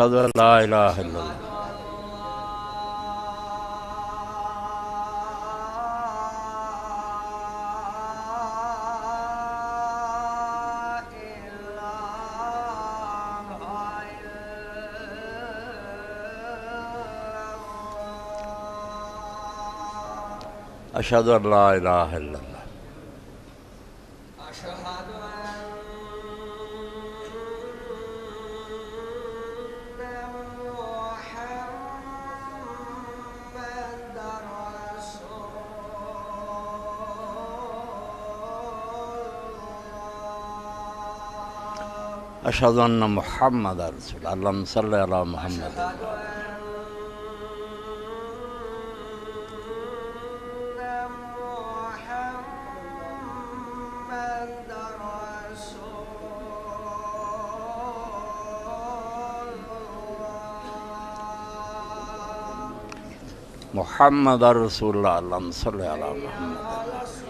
اشهد ان لا اله الا الله. اشهد ان لا اله الا الله. أشهد أن محمد رسول الله. اللهم صل على محمد. محمد رسول الله. اللهم صل على محمد.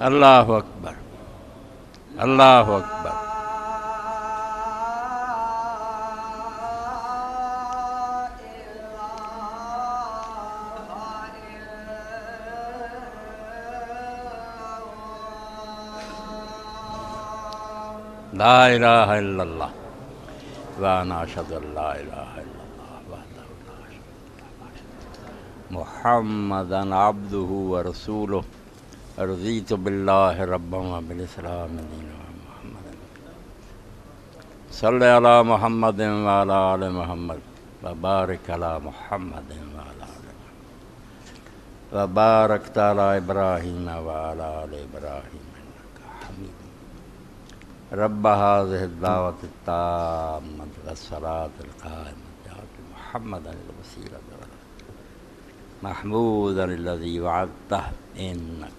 الله أكبر. الله أكبر. لا إله إلا الله. وأنا أشهد أن لا إله إلا الله وحده لا شريك له. محمدا عبده ورسوله. رضيت بالله ربا وبالإسلام دينا محمد صل على محمد وعلى آل محمد وبارك على محمد وعلى آل محمد. وباركت على إبراهيم وعلى آل إبراهيم إنك حميد. رب هذه الدعوة التامة والصلاة القائمة آت محمدا الوسيلة محمودا الذي وعدته إنك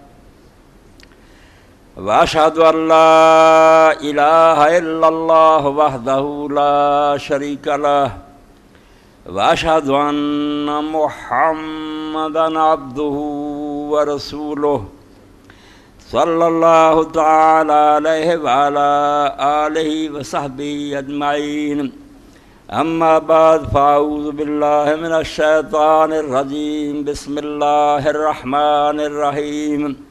واشهد ان لا اله الا الله وحده لا شريك له واشهد ان محمدا عبده ورسوله صلى الله تعالى عليه وعلى اله وصحبه اجمعين اما بعد فاعوذ بالله من الشيطان الرجيم. بسم الله الرحمن الرحيم.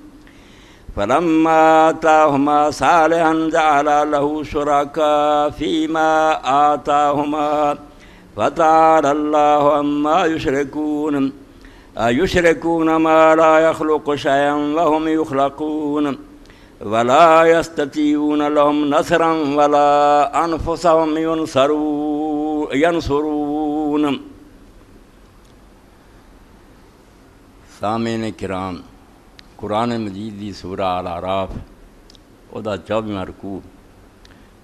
فلما آتاهما صالحا جعل له شركاء فيما آتاهما فتعالى الله عما يشركون؟ أيشركون ما لا يخلق شيئا وهم يخلقون؟ ولا يستطيعون لهم نصرا ولا أنفسهم ينصرون. سامعین کرام. قرآن مجید دی سورہ العراف او دا چوبیواں رکوع۔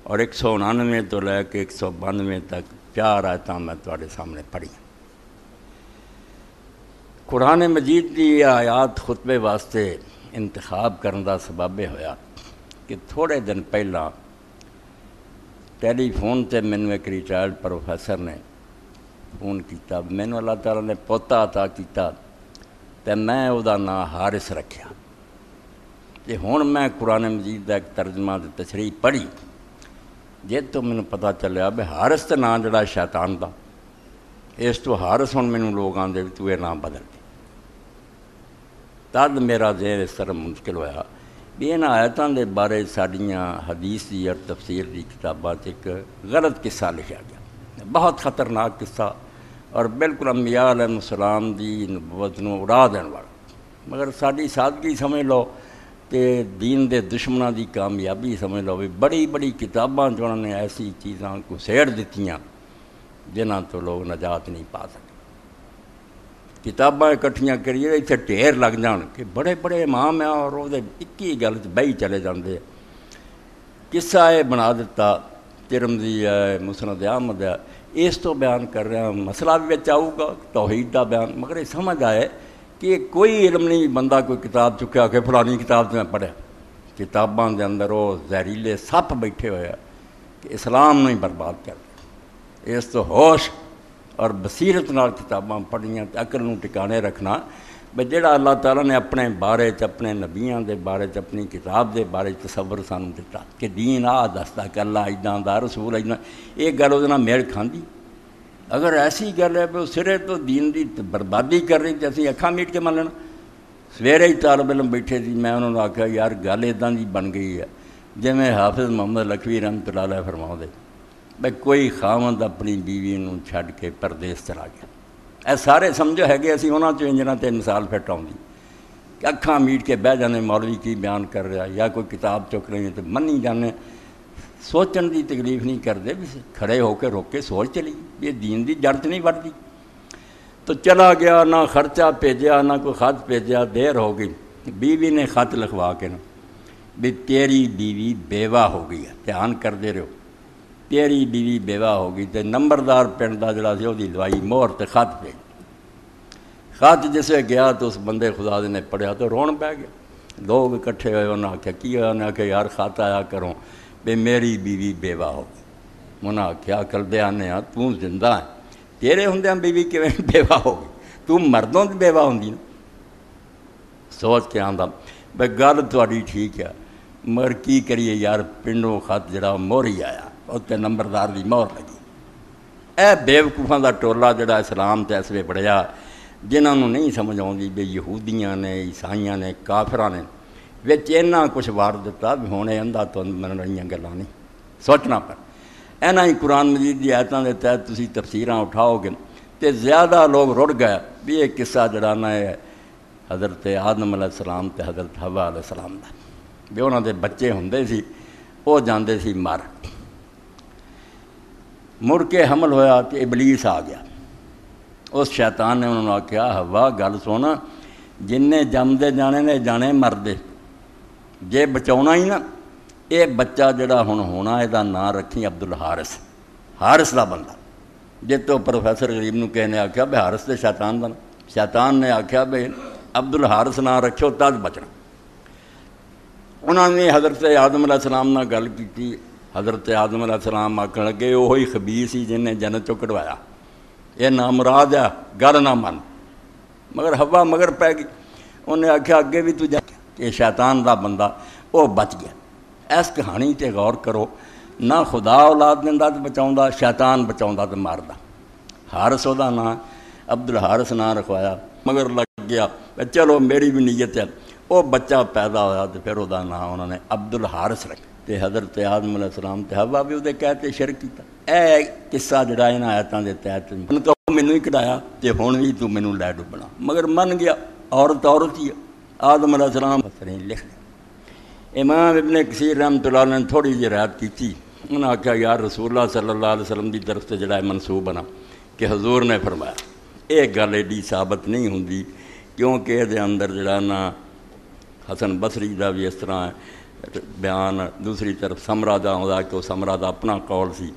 اور ایک سو انانوے تو لے کے ایک سو بانوے تک چار آیتاں میں تواڈے سامنے پڑھی۔ قرآن مجید دی آیات خطبے واسطے انتخاب کرن دا سبب ہویا کہ تھوڑے دن پہلا ٹیلی فون تے مینوں ایک ریٹائرڈ پروفیسر نے فون کیتا۔ مینوں اللہ تعالیٰ نے پوتا عطا کیتا۔ تے میں او دا نام حارث رکھیا تے ہن میں قرآن مجید دا ایک ترجمہ تے تشریح پڑھی جے تو مینوں پتہ چلیا بے حارث تے نام جڑا شیطان دا اس تو حارث ہن مینوں لوگ آندے تو اے نام بدل دے تد میرا ذہن اس طرح مشکل ہویا بھی ان آیتاں دے بارے ساڈیاں حدیث دی اور تفسیر دی کتاباں ایک غلط قصہ لکھا گیا بہت خطرناک قصہ اور بالکل انبیاء علیہ السلام دی نبوت نو اڑا دین والا مگر ساری سادگی سمجھ لو کہ دین دے دشمنوں دی کامیابی سمجھ لو بھی بڑی بڑی کتاباں جو انہوں نے ایسی چیزاں کو سیڑ دیتیاں جنہاں تو لوگ نجات نہیں پا سکتے کتاباں اکٹھیاں کریے اتنے ڈھیر لگ جان کہ بڑے بڑے امام ہیں اور وہ ایک ہی گل بہی چلے جاندے قصہ یہ بنا دیتا ترمزی ہے مسند احمد ہے اس تو بیان کر رہا ہوں۔ مسئلہ بھی بچ آؤ گا، توحید کا بیان۔ مگر یہ سمجھ آئے کہ کوئی علم نہیں، بندہ کوئی کتاب چکیا کہ فلانی کتاب میں پڑھا کتاباں دے اندر وہ زہریلے سپ بیٹھے ہوئے کہ اسلام نہیں برباد کر اس تو ہوش اور بصیرت نال کتاباں پڑھیاں عقل نو ٹکانے رکھنا۔ بھائی جڑا اللہ تعالیٰ نے اپنے بارے چ اپنے نبیاں دے بارے چ اپنی کتاب دے بارے تصور سانوں دتا کہ دین آ دستا کہ اللہ اجداں دا رسول اجداں یہ گل وہ میل کھاندی۔ اگر ایسی گل ہے وہ سرے تو دین دی بربادی کر رہی تھی اسی اکھاں میٹ کے من لینا سویرے ہی طالب علم بیٹھے تھی میں انہوں نے آخیا یار گل ادا دی بن گئی ہے جی میں حافظ محمد لکھوی رحمت اللہ فرما دے بھائی کوئی خامد اپنی بیوی نو چھڈ کے پردیس چلا گیا اے سارے سمجھو ہے کہ اسی انہوں چنجنا تے مثال پھٹ آؤں کہ اکھاں میٹ کے بہ جانے مولوی کی بیان کر رہا یا کوئی کتاب چک رہی ہے تو سوچن دی تکلیف نہیں کرتے بھی کھڑے ہو کے روک کے سوچ چلی۔ یہ دین دی جڑت نہیں بڑھتی تو چلا گیا، نہ خرچہ بھیجا نہ کوئی خط بھیجا دیر ہو گئی۔ بیوی نے خط لکھوا کے نا، بھی تیری بیوی بیوہ ہو گئی ہے۔ دھیان کرتے رہو۔ تیری بیوی بیوہ ہو گئی تو نمبردار پنڈ کا جڑا سی وہ دوائی مور تو خط پہ۔ خط جسے گیا تو اس بندے خدا نے پڑھیا تو رون پہ گیا۔ لوگ اکٹھے ہوئے انہیں آخیا کی ہوا انہیں آخیا یار خط آیا کروں۔ ਵੀ ਮੇਰੀ ਬੀਵੀ ਬੇਵਾ ਹੋ ਗਈ ਉਹਨਾਂ ਆਖਿਆ ਅਕਲ ਬਿਆਨੇ ਆ ਤੂੰ ਜ਼ਿੰਦਾ ਹੈ। ਤੇਰੇ ਹੁੰਦਿਆਂ ਬੀਵੀ ਕਿਵੇਂ ਬੇਵਾ ਹੋ ਗਈ ਤੂੰ ਮਰਦੋਂ ਦੀ ਬੇਵਾ ਹੁੰਦੀ ਨਾ। ਸੋਚ ਕੇ ਆਂਦਾ ਬਈ ਗੱਲ ਤੁਹਾਡੀ ਠੀਕ ਆ। ਮਰ ਕੀ ਕਰੀਏ ਯਾਰ, ਪਿੰਡੋਂ ਖਤ ਜਿਹੜਾ ਮੋਹਰੀ ਆਇਆ ਉੱਤੇ ਨੰਬਰਦਾਰ ਦੀ ਮੋਹਰ ਲੱਗੀ। ਇਹ ਬੇਵਕੂਫਾਂ ਦਾ ਟੋਲਾ ਜਿਹੜਾ ਇਸਲਾਮ ਤੇ ਇਸ ਵੇ ਬੜਿਆ ਜਿਨ੍ਹਾਂ ਨੂੰ ਨਹੀਂ ਸਮਝ ਆਉਂਦੀ ਬਈ ਯਹੂਦੀਆਂ ਨੇ, ਈਸਾਈਆਂ ਨੇ, ਕਾਫਰਾਂ ਨੇ ਵਿੱਚ ਇਹਨਾਂ ਕੁਝ ਵਾਰ ਦਿੱਤਾ ਵੀ ਹੁਣ ਇਹ ਅੰਧਾ ਤੋਂ ਮੰਨ ਰਹੀਆਂ ਗੱਲਾਂ ਨਹੀਂ ਸੋਚਣਾ ਪਰ ਇਹਨਾਂ ਹੀ ਕੁਰਾਨ ਮਜੀਦ ਦੀ ਆਇਤਾਂ ਦੇ ਤਹਿਤ ਤੁਸੀਂ ਤਫਸੀਰਾਂ ਉਠਾਓਗੇ ਤੇ ਜ਼ਿਆਦਾ ਲੋਕ ਰੁੜ ਗਏ ਵੀ ਇਹ ਕਿੱਸਾ ਜਿਹੜਾ ਨਾ ਹੈ حضرت ਆਦਮ ਅਲੈਹਿਸਲਾਮ ਤੇ حضرت ਹਵਾ ਅਲੈਹਿਸਲਾਮ ਦਾ ਵੀ ਉਹਨਾਂ ਦੇ ਬੱਚੇ ਹੁੰਦੇ ਸੀ ਉਹ ਜਾਂਦੇ ਸੀ ਮਰ ਮੁੜ ਕੇ ਹਮਲ ਹੋਇਆ ਤੇ ਇਬਲੀਸ ਆ ਗਿਆ ਉਸ ਸ਼ੈਤਾਨ ਨੇ ਉਹਨਾਂ ਨੂੰ ਆਖਿਆ ਹਵਾ ਗੱਲ ਸੁਣ ਜਿੰਨੇ ਜੰਮਦੇ ਜਾਣੇ ਨੇ ਜਾਣੇ ਮਰਦੇ ਜੇ ਬਚਾਉਣਾ ਹੀ ਨਾ ਇਹ ਬੱਚਾ ਜਿਹੜਾ ਹੁਣ ਹੋਣਾ ਇਹਦਾ ਨਾਂ ਰੱਖੀ ਅਬਦੁਲ ਹਾਰਿਸ ਹਾਰਿਸ ਦਾ ਬੰਦਾ ਜੇ ਤੋਂ ਪ੍ਰੋਫੈਸਰ ਗਰੀਬ ਨੂੰ ਕਹਿੰਨੇ ਆਖਿਆ ਵੀ ਹਾਰਿਸ ਦੇ ਸ਼ੈਤਾਨ ਦਾ ਸ਼ੈਤਾਨ ਨੇ ਆਖਿਆ ਵੀ ਅਬਦੁਲ ਹਾਰਿਸ ਨਾਂ ਰੱਖਿਓ ਤਦ ਬਚਣਾ ਉਹਨਾਂ ਨੇ ਹਜ਼ਰਤ ਆਦਮ ਅਲੈਹਿਸਲਾਮ ਨਾਲ ਗੱਲ ਕੀਤੀ ਹਜ਼ਰਤ ਆਦਮ ਅਲੈਹਿਸਲਾਮ ਆਖਣ ਲੱਗੇ ਉਹ ਹੀ ਖਬੀਰ ਸੀ ਜਿਹਨੇ ਜਨਤ ਚੋਂ ਕਢਵਾਇਆ ਇਹ ਨਾ ਮੁਰਾਦ ਆ ਗੱਲ ਨਾ ਮੰਨ ਮਗਰ ਹਵਾ ਮਗਰ ਪੈ ਗਈ ਉਹਨੇ ਆਖਿਆ ਅੱਗੇ ਵੀ ਤੂੰ ਜਾ ਇਹ ਸ਼ੈਤਾਨ ਦਾ ਬੰਦਾ ਉਹ ਬਚ ਗਿਆ ਇਸ ਕਹਾਣੀ ਤੇ ਗੌਰ ਕਰੋ ਨਾ ਖੁਦਾ ਔਲਾਦ ਦਿੰਦਾ ਤੇ ਬਚਾਉਂਦਾ ਸ਼ੈਤਾਨ ਬਚਾਉਂਦਾ ਤੇ ਮਾਰਦਾ ਹਾਰਸ ਉਹਦਾ ਨਾਂ ਅਬਦੁਲ ਹਾਰਸ ਨਾਂ ਰਖਵਾਇਆ ਮਗਰ ਲੱਗ ਗਿਆ ਚਲੋ ਮੇਰੀ ਵੀ ਨੀਅਤ ਹੈ ਉਹ ਬੱਚਾ ਪੈਦਾ ਹੋਇਆ ਤੇ ਫਿਰ ਉਹਦਾ ਨਾਂ ਉਹਨਾਂ ਨੇ ਅਬਦੁਲ ਹਾਰਸ ਰੱਖਿਆ ਤੇ ਹਜ਼ਰਤ ਆਦਮ ਅਲੈਹਿਸਲਾਮ ਤੇ ਹਵਾ ਵੀ ਉਹਦੇ ਕਹਿ ਤੇ ਸ਼ਰਕ ਕੀਤਾ ਇਹ ਕਿੱਸਾ ਜਿਹੜਾ ਇਹਨਾਂ ਆਇਤਾਂ ਦੇ ਤਹਿਤ ਮੈਨੂੰ ਤਾਂ ਮੈਨੂੰ ਹੀ ਕਢਾਇਆ ਤੇ ਹੁਣ ਵੀ ਤੂੰ ਮੈਨੂੰ ਲੈ ਡੁੱਬਣਾ ਮਗਰ ਮੰਨ ਗਿਆ ਔਰਤ ਔਰਤ ਹੀ آدم علیہ السلام پتھریں لکھ لیں امام ابن کثیر رحمۃ اللہ علیہ نے تھوڑی جی رعایت کی تھی انہوں نے آخیا یار رسول اللہ صلی اللہ علیہ وسلم کی طرف سے جڑا منسوب بنا۔ کہ حضور نے فرمایا یہ گل ایڈی ثابت نہیں ہوں کیونکہ یہ اندر جڑا نا حسن بصری دا بھی اس طرح بیان، دوسری طرف سمرا دا آ کہ وہ سمرا دا اپنا قول سی۔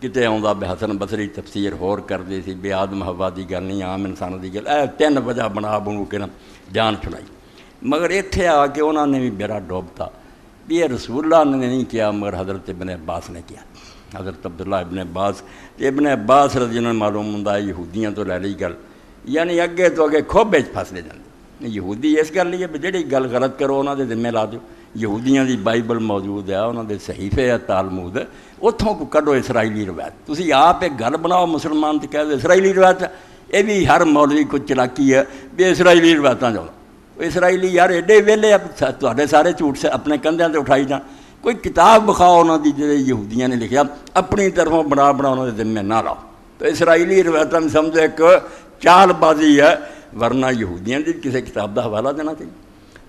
کتے بے حسن بصری تفسیر ہور کرتے سی، بے آدم ہوا کی گل نہیں، عام انسان دی گل۔ اے تین وجہ بنا بنو کے نا جان چھڑائی۔ مگر اتھے آ کے انہوں نے بھی بیڑا ڈوبتا یہ رسول اللہ نے نہیں کیا، مگر حضرت ابن عباس نے کیا۔ حضرت عبداللہ ابن عباس ابن عباس رضی اللہ معلوم ہوں یہودیاں تو لے لی گل۔ یعنی اگے تو اگے کھوبے لے جاتے یہودی اس گل لیے جہی گل غلط کرو انہوں دے ذمہ لا دو یہودیاں دی بائبل موجود ہے انہوں دے صحیفے ہے، تالمود اتوں کو کڈو اسرائیلی روایت۔ تسی آپ ایک گھر بناؤ مسلمان تو کہہ دو، اسرائیلی روایت ہے۔ یہ بھی ہر مولوی کو چلاکی ہے بھی اسرائیلی روایتیں جاؤ۔ اسرائیلی یار ایڈے ویلے تے سارے جھوٹ ਸੇ ਆਪਣੇ ਕੰਧਿਆਂ ਤੇ ਉਠਾਈ ਜਾਣ ਕੋਈ ਕਿਤਾਬ ਵਿਖਾਓ ਉਹਨਾਂ ਦੀ ਜਿਹੜੇ ਯਹੂਦੀਆਂ ਨੇ ਲਿਖਿਆ ਆਪਣੀ ਤਰਫੋਂ ਬਣਾ ਬਣਾ ਉਹਨਾਂ ਦੇ نہ لاؤ۔ تو اسرائیلی روایت میں سمجھو ایک چال بازی ہے، ورنہ یہودیاں دی کسی کتاب دا حوالہ دینا چاہیے۔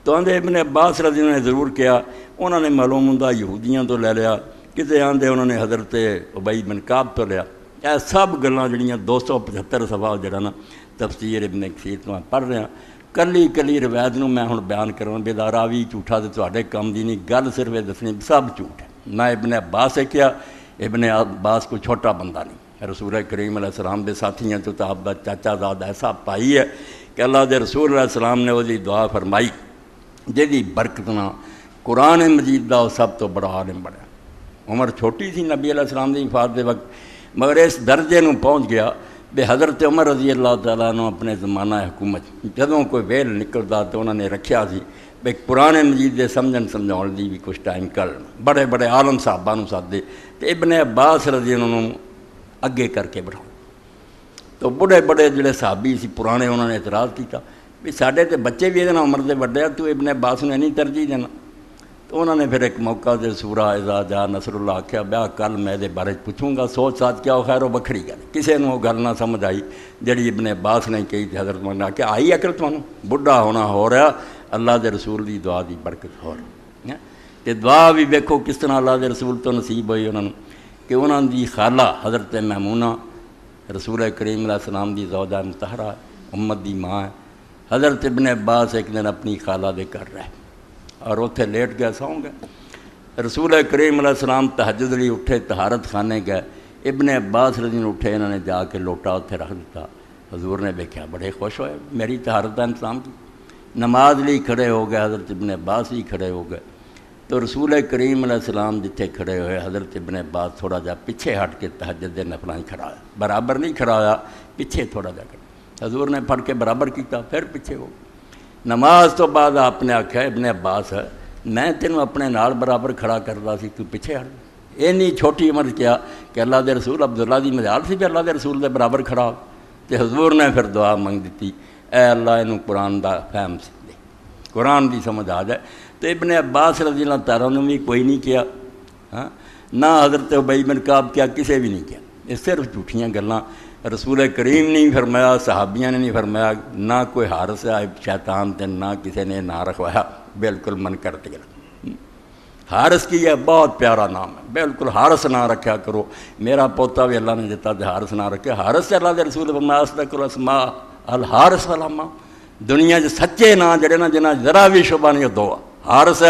تو آدھے ابن عباس رضی اللہ نے ضرور کیا انہوں نے معلوم ہوں یہودیاں تو لے لیا کتنے آدھے انہوں نے حضرت ابئی بن کعب تو لیا۔ یہ سب گلاں جڑیاں دو سو پچہتر سفا جڑا نا، تفسیر ابن کثیر تو پڑھ رہے ہیں ਕੱਲੀ ਕੱਲੀ ਰਵਾਇਤ ਨੂੰ ਮੈਂ ਹੁਣ ਬਿਆਨ ਕਰਾਂ ਬੇਦਾਰਾ ਵੀ ਝੂਠਾ ਤੇ ਤੁਹਾਡੇ ਕੰਮ ਦੀ ਨਹੀਂ ਗੱਲ ਸਿਰਫ ਇਹ ਦੱਸਣੀ ਸਭ ਝੂਠ ਹੈ ਨਾ ਇਬਨ ਅਬਾਸ ਹੈ ਕਿਹਾ ਇਬਨ ਅਬਾਸ ਕੋਈ ਛੋਟਾ ਬੰਦਾ ਨਹੀਂ ਰਸੂਲ ਕਰੀਮ ਅਲੈਹ ਸਲਾਮ ਦੇ ਸਾਥੀਆਂ ਤੋਂ ਤਾਂ ਆਪਦਾ ਚਾਚਾ ਜ਼ਾਦ ਐਸਾ ਭਾਈ ਹੈ ਕਿ ਅੱਲਾਹ ਦੇ ਰਸੂਲ ਅਲੈਹ ਸਲਾਮ ਨੇ ਉਹਦੀ ਦੁਆ ਫਰਮਾਈ ਜਿਹਦੀ ਬਰਕਤ ਨਾਲ ਕੁਰਾਨ ਮਜੀਦ ਦਾ ਸਭ ਤੋਂ ਬੜਾ ਆਲਮ ਬਣਿਆ ਉਮਰ ਛੋਟੀ ਸੀ ਨਬੀ ਅਲੈਹ ਸਲਾਮ ਦੀ ਵਫਾਤ ਦੇ ਵਕਤ ਮਗਰ ਇਸ ਦਰਜੇ ਨੂੰ بے حضرت عمر رضی اللہ تعالیٰ عنہ اپنے زمانہ حکومت، جدوں کوئی ویل نکلتا تو انہوں نے رکھیا سی بھئی پرانے مجید دے سمجھن سمجھاؤن دی بھی کچھ ٹائم کر، بڑے بڑے عالم صاحبہ نو ساتھ دے، تے ابن عباس رضی اللہ عنہ اگے کر کے بٹھاؤ تو بڑے بڑے جڑے صحابی سی پرانے انہوں نے اعتراض کیتا، بھی ساڈے تے بچے بھی یہ عمر دے بڑے تو ابن عباس نے نہیں ترجیح دینا۔ تو انہوں نے پھر ایک موقع دے سورہ اعزاز جا نصر اللہ آخیا بیا کل میں دے بارے پوچھوں گا، سوچ ساتھ کیا ہو، خیر وہ بکھری گل۔ کسی نے وہ گل نہ سمجھ آئی، جڑی ابن عباس نے کہی تھی، حضرت نے آخیا آئی اکل تمہوں بڑھا ہونا ہو رہا، اللہ دے رسول دی دعا دی برکت ہو رہی۔ ہاں؟ کہ دعا بھی دیکھو کس طرح اللہ دے رسول تو نصیب ہوئی انہوں کہ انہوں دی خالہ حضرت محمونہ، رسول کریم علیہ السلام دی زوجہ متحرہ امت دی ماں ہے۔ حضرت ابن عباس ایک دن اپنی خالہ دے کر رہے اور اتنے لیٹ گئے سو گئے رسول کریم علیہ السلام تحجد لی اٹھے تہارت خانے گئے۔ ابن عباس رضی اٹھے، انہوں نے جا کے لوٹا اتنے رکھ دیتا حضور نے دیکھا، بڑے خوش ہوئے۔ میری تہارت کا انتظام کی نماز لی کھڑے ہو گئے، حضرت ابن عباس ہی کھڑے ہو گئے۔ تو رسول کریم علیہ السلام جتنے کھڑے ہوئے، حضرت ابن عباس تھوڑا جا پیچھے ہٹ کے تحجد دے کھڑا ہے برابر نہیں کھڑا ہوا پیچھے تھوڑا جا کر۔ حضور نے پڑھ کے برابر کیتا، پھر پیچھے ہو نماز نماز تو بعد آپ نے آخیا ابن عباس ہے، میں تینوں اپنے نال برابر کھڑا کرتا سی، تو پیچھے ہٹ اینی چھوٹی عمر کیا کہ اللہ دے رسول، عبداللہ دی مجال سی بھی اللہ دے رسول دے برابر کھڑا تو حضور نے پھر دعا منگ دیتی اے اللہ یہ قرآن کا فہم دے۔ قرآن کی سمجھ آ جائے۔ تو ابن عباس رضی اللہ تعالیٰ نے بھی کوئی نہیں کیا ہاں نہ حضرت بئی کعب کیا کسی بھی نہیں کیا۔ یہ صرف جھوٹیاں گلیں رسول کریم نے نہیں فرمایا، صحابیاں نے نہیں فرمایا، نہ کوئی حارث آئے، شیطان تے نہ کسی نے نہ رکھوایا، بالکل من کرتے گیا حارث کی یہ بہت پیارا نام ہے، بالکل حارث نہ رکھا کرو۔ میرا پوتا بھی اللہ نے دیتا تھا، حارث نہ رکھے۔ حارث سے اللہ کے رسول فرمایا کرو اسما الحارث علامہ دنیا جو سچے نا جڑے نا جنہ ذرا بھی شبہ نہیں دو حارث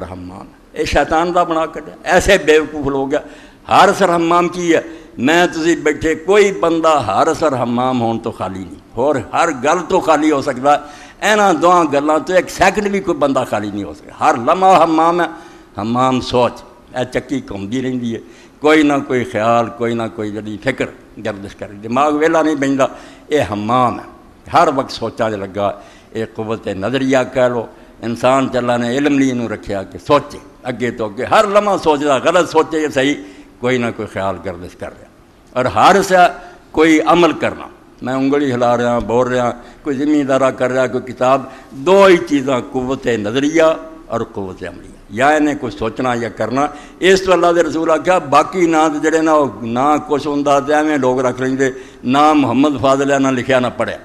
رحمان یہ شیطان دا بنا کر ایسے بیوقوف لوگ ہے حارث رحمان کی ہے میں تسی بیٹھے کوئی بندہ ہر سر حمام ہون تو خالی نہیں۔ اور ہر گل تو خالی ہو سکتا اینا دعا گلاں تو ایک سیکنڈ بھی کوئی بندہ خالی نہیں ہو سکتا۔ ہر لمحہ حمام ہے۔ حمام سوچ۔ اے چکی گھومتی رہتی ہے۔ کوئی نہ کوئی خیال، کوئی نہ کوئی جڑی فکر گردش کر دماغ ویلا نہیں بہتا یہ حمام ہے۔ ہر وقت سوچا جو لگا۔ یہ قوت نظریہ کہہ لو۔ انسان چلا نے علم نہیں رکھیا کہ سوچے۔ اگے تو اگے۔ ہر لمحہ سوچتا غلط سوچے یہ صحیح۔ کوئی نہ کوئی خیال گردش کر رہا اور ہر سا کوئی عمل کرنا۔ میں انگلی ہلا رہا بول رہا کوئی زمیندارہ کر رہا کوئی کتاب، دو ہی چیزاں، قوت نظریہ اور قوت عملیہ۔ یا انہیں کچھ سوچنا یا کرنا، اس تو اللہ دے رسول آخیا باقی نا تو جڑے نا نہ کچھ ہوں تو ایویں لوگ رکھ لیں گے نہ محمد فاضل نہ لکھیا نہ پڑھیا۔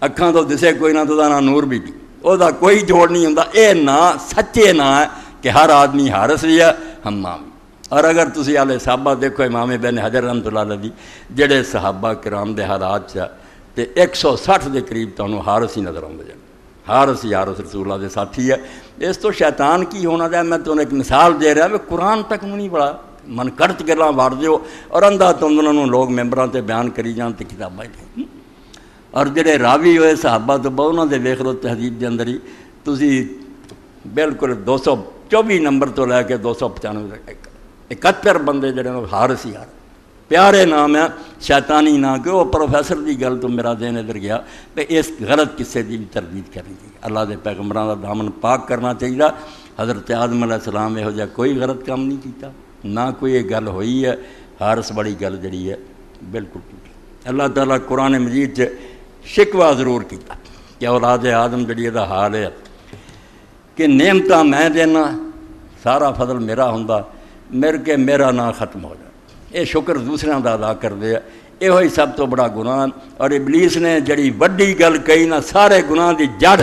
اکھاں تو دسے کوئی نہ، تو نہ نور بی وہ کوئی جوڑ نہیں ہوں یہ نا سچے نا ہے کہ ہر آدمی ہارس بھی ہے ہمام اور اگر تسی آلے صحابہ دیکھو امام بن حضر رحمت اللہ علیہ جڑے صحابہ کرام دے حالات چا، تے ایک سو سٹھ دے قریب تو انہوں ہی نظر آؤں جائے ہارس ہی ہارس رسول اللہ دے ساتھی ہے۔ اس تو شیطان کی ہونا دے، میں تو ایک مثال دے رہا ہے قرآن تک نہیں بڑا من کرت گلاں وار دیو۔ اور اندھا تو انہوں لوگ ممبران تے بیان کری جان تے کتابیں دے۔ اور جڑے راوی ہوئے صحابہ تو بہت دے ویخ لو تہذیب دے اندر ہی، تسی بالکل دو سو چوبی نمبر تو لے کے دو سو پچانوے تک اکہتر بندے جڑے ہار سی ہار پیارے نام ہے شیطانی نام کہ وہ پروفیسر دی گل تو میرا دین ادھر گیا کہ اس غلط قصے کی بھی تردید کرنی چاہیے اللہ دے پیغمبران کا دامن پاک کرنا چاہیے حضرت آدم علیہ السلام یہو جہاں کوئی غلط کام نہیں کیتا نہ کوئی یہ گل ہوئی ہے ہارس بڑی گل جڑی ہے بالکل ٹوٹی اللہ تعالیٰ قرآن مجید سے شکوا ضرور کیتا کہ اولاد آدم جڑی یہ حال ہے کہ نعمت میں دینا سارا فضل میرا ہوں مر کے میرا نام ختم ہو جائے۔ یہ شکر دوسرے کا ادا کر دیا یہ سب تو بڑا گناہ۔ اور ابلیس نے جڑی وڈی گل کہی نہ سارے گناہ دی جڑ۔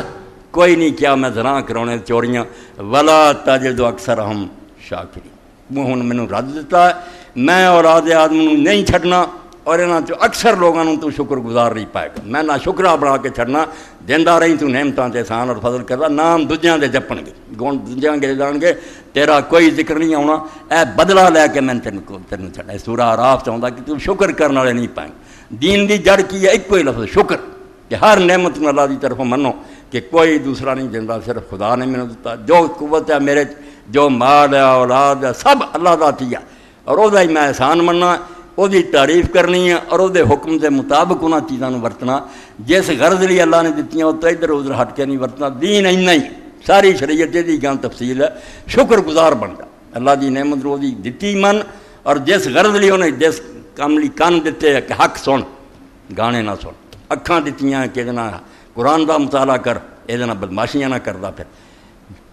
کوئی نہیں کیا میں زراں کرونے چوریاں۔ ولا تاجد اکثر ہم شاکری وہ ہوں مینو رد دیتا ہے۔ میں اور آدھے آدمی نہیں چھڈنا۔ اور یہاں چ اکثر لوگوں تو شکر گزار نہیں پائے گا۔ میں نہ شکرا بنا کے چھڑنا دینا رہی تو نعمتوں سے احسان اور فضل کرتا نام دوجیاں دے جپن گے۔ گون دوجیاں گے جان گے، تیرا کوئی ذکر نہیں آنا اے بدلا لے کے میں تین کو تین چھڑا سورا راف چاہتا کہ تو شکر کرنے والے نہیں پائیں دین دی جڑ کی ہے، ایک کوئی لفظ شکر۔ کہ ہر نعمت اللہ دی طرف منو کہ کوئی دوسرا نہیں دینا صرف خدا نے مینوں دیتا جو قوت ہے میرے جو مال ہے، اولاد ہے، سب اللہ دا دیا اور وہ میں احسان مننا۔ وہ تعریف کرنی ہے اور وہ حکم کے مطابق انہوں چیزوں ورتنا۔ جس غرض لی اللہ نے دیتی وہ تو ادھر ادھر ہٹ کے نہیں ورتنا۔ دین اینا ہی۔ ساری شریعت یہ گان تفصیل ہے۔ شکر گزار بن جا۔ اللہ کی نعمت وہ دیتی من اور جس غرض لی انہیں جس کام لی کن دیتے ہیں کہ حق سن، گانے نہ سن۔ اکھان دیتی ہیں کہ یہ قرآن کا مطالعہ کر یہ بدماشیاں نہ کرتا پھر۔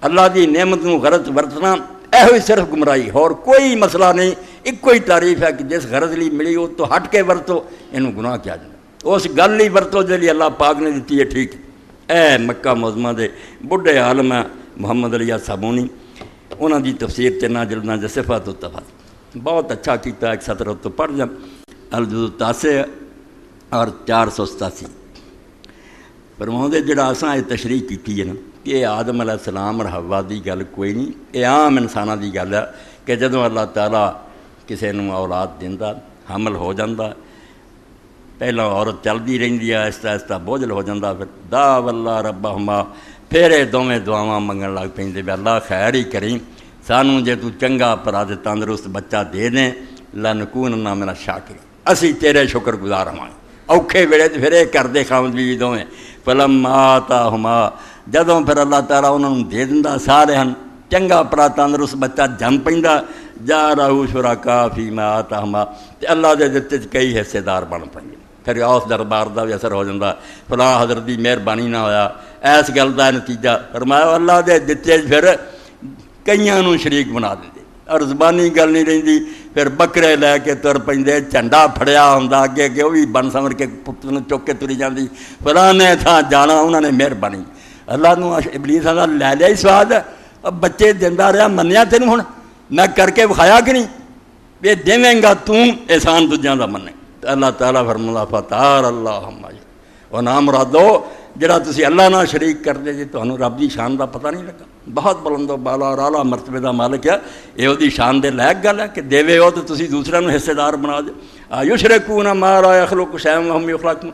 اللہ کی نعمت غلط ورتنا۔ یہ صرف گمراہی اور کوئی مسئلہ نہیں ایک کوئی تعریف ہے کہ جس غرض لی ملی وہ تو ہٹ کے ورتو یہ گناہ کیا جائے۔ اس گل ہی ورتو جی لیے اللہ پاک نے دیتی ہے، ٹھیک۔ اے مکہ مزمہ دے بڑھے عالم ہے محمد علیہ صابونی انہوں دی تفسیر تینا جلدنا جیسے فات تفات بہت اچھا کیتا ایک سطر تو پڑھ جا۔ الجد تاسے اور چار سو ستاسی۔ پر جڑا آسان یہ تشریح کی ہے نا کہ آدم علیہ السلام اور حوا دی گل کوئی نہیں یہ عام انسانہ دی گل ہے کہ جدو اللہ تعالیٰ کسی نے اولاد دینا حمل ہو جاتا پہلا عورت چلتی رہی ہے آہستہ آہستہ بوجھل ہو جاتا پھر دا ولہ ربا ہما پھر یہ دونیں دعوا منگن لگ پہ اللہ خیر ہی کریں سانوں جے تو چنگا پرا دے تندرست بچہ دے دیں لنکون نہ میرا شاکر اسی تیرے شکر گزار ہوا اوکھے ویڑے تو پھر یہ کردے خامد بھی دونیں فلم آتا ہما جدو پھر اللہ تارا انہوں نے دے دیا سارے ہم چنگا پڑا تندرست بچہ جنم پہ جا رہو شرا کافی ماں تاہ ماں اللہ کے جتے حصے دار بن پائیں پھر اور اس دربار کا بھی اثر ہو جاتا فلاں حضرت کی مہربانی نہ ہوا اس گل کا نتیجہ رمایا اللہ کے جتے کئی شریک بنا دے اور زبانی گل نہیں ریتی پھر بکرے لے کے تر پے جھنڈا فڑیا ہوں ابھی اے وہ بھی بن سمر کے پتہ چوک کے تری جاتی فلاں نے تھان جانا انہوں نے مہربانی ਅੱਲਾ ਨੂੰ ਇਬਲੀਸ ਦਾ ਲੈ ਲਿਆ ਹੀ ਸਵਾਦ ਬੱਚੇ ਦਿੰਦਾ ਰਿਹਾ ਮੰਨਿਆ ਤੈਨੂੰ ਹੁਣ ਮੈਂ ਕਰਕੇ ਵਿਖਾਇਆ ਕਿ ਨਹੀਂ ਵੀ ਦੇਵੇਂਗਾ ਤੂੰ ਇਹਸਾਨ ਦੂਜਿਆਂ ਦਾ ਮੰਨੇ ਅੱਲਾਹ ਤਾਲਾ ਫਰਮਾਉਂਦਾ ਫਤਾਰ ਅੱਲਾਹ ਉਹ ਨਾਮ ਰਾਦੋ ਜਿਹੜਾ ਤੁਸੀਂ ਅੱਲਾਹ ਨਾਲ ਸ਼ਰੀਕ ਕਰਦੇ ਜੇ ਤੁਹਾਨੂੰ ਰੱਬ ਦੀ ਸ਼ਾਨ ਦਾ ਪਤਾ ਨਹੀਂ ਲੱਗਾ ਬਹੁਤ ਬੁਲੰਦੋ ਬਾਲਾ ਔਰ ਆਲਾ ਮਰਤਬੇ ਦਾ ਮਾਲਕ ਹੈ ਇਹ ਉਹਦੀ ਸ਼ਾਨ ਦੇ ਲਾਇਕ ਗੱਲ ਹੈ ਕਿ ਦੇਵੇ ਉਹ ਤੇ ਤੁਸੀਂ ਦੂਸਰਿਆਂ ਨੂੰ ਹਿੱਸੇਦਾਰ ਬਣਾ ਦਿਓ ਆਯੁਸ਼ਰਕੂਨ ਮਾ ਲਾ ਯਖਲੁਕ ਸ਼ੈਅਨ ਹਮ ਯਖਲਕੂਨ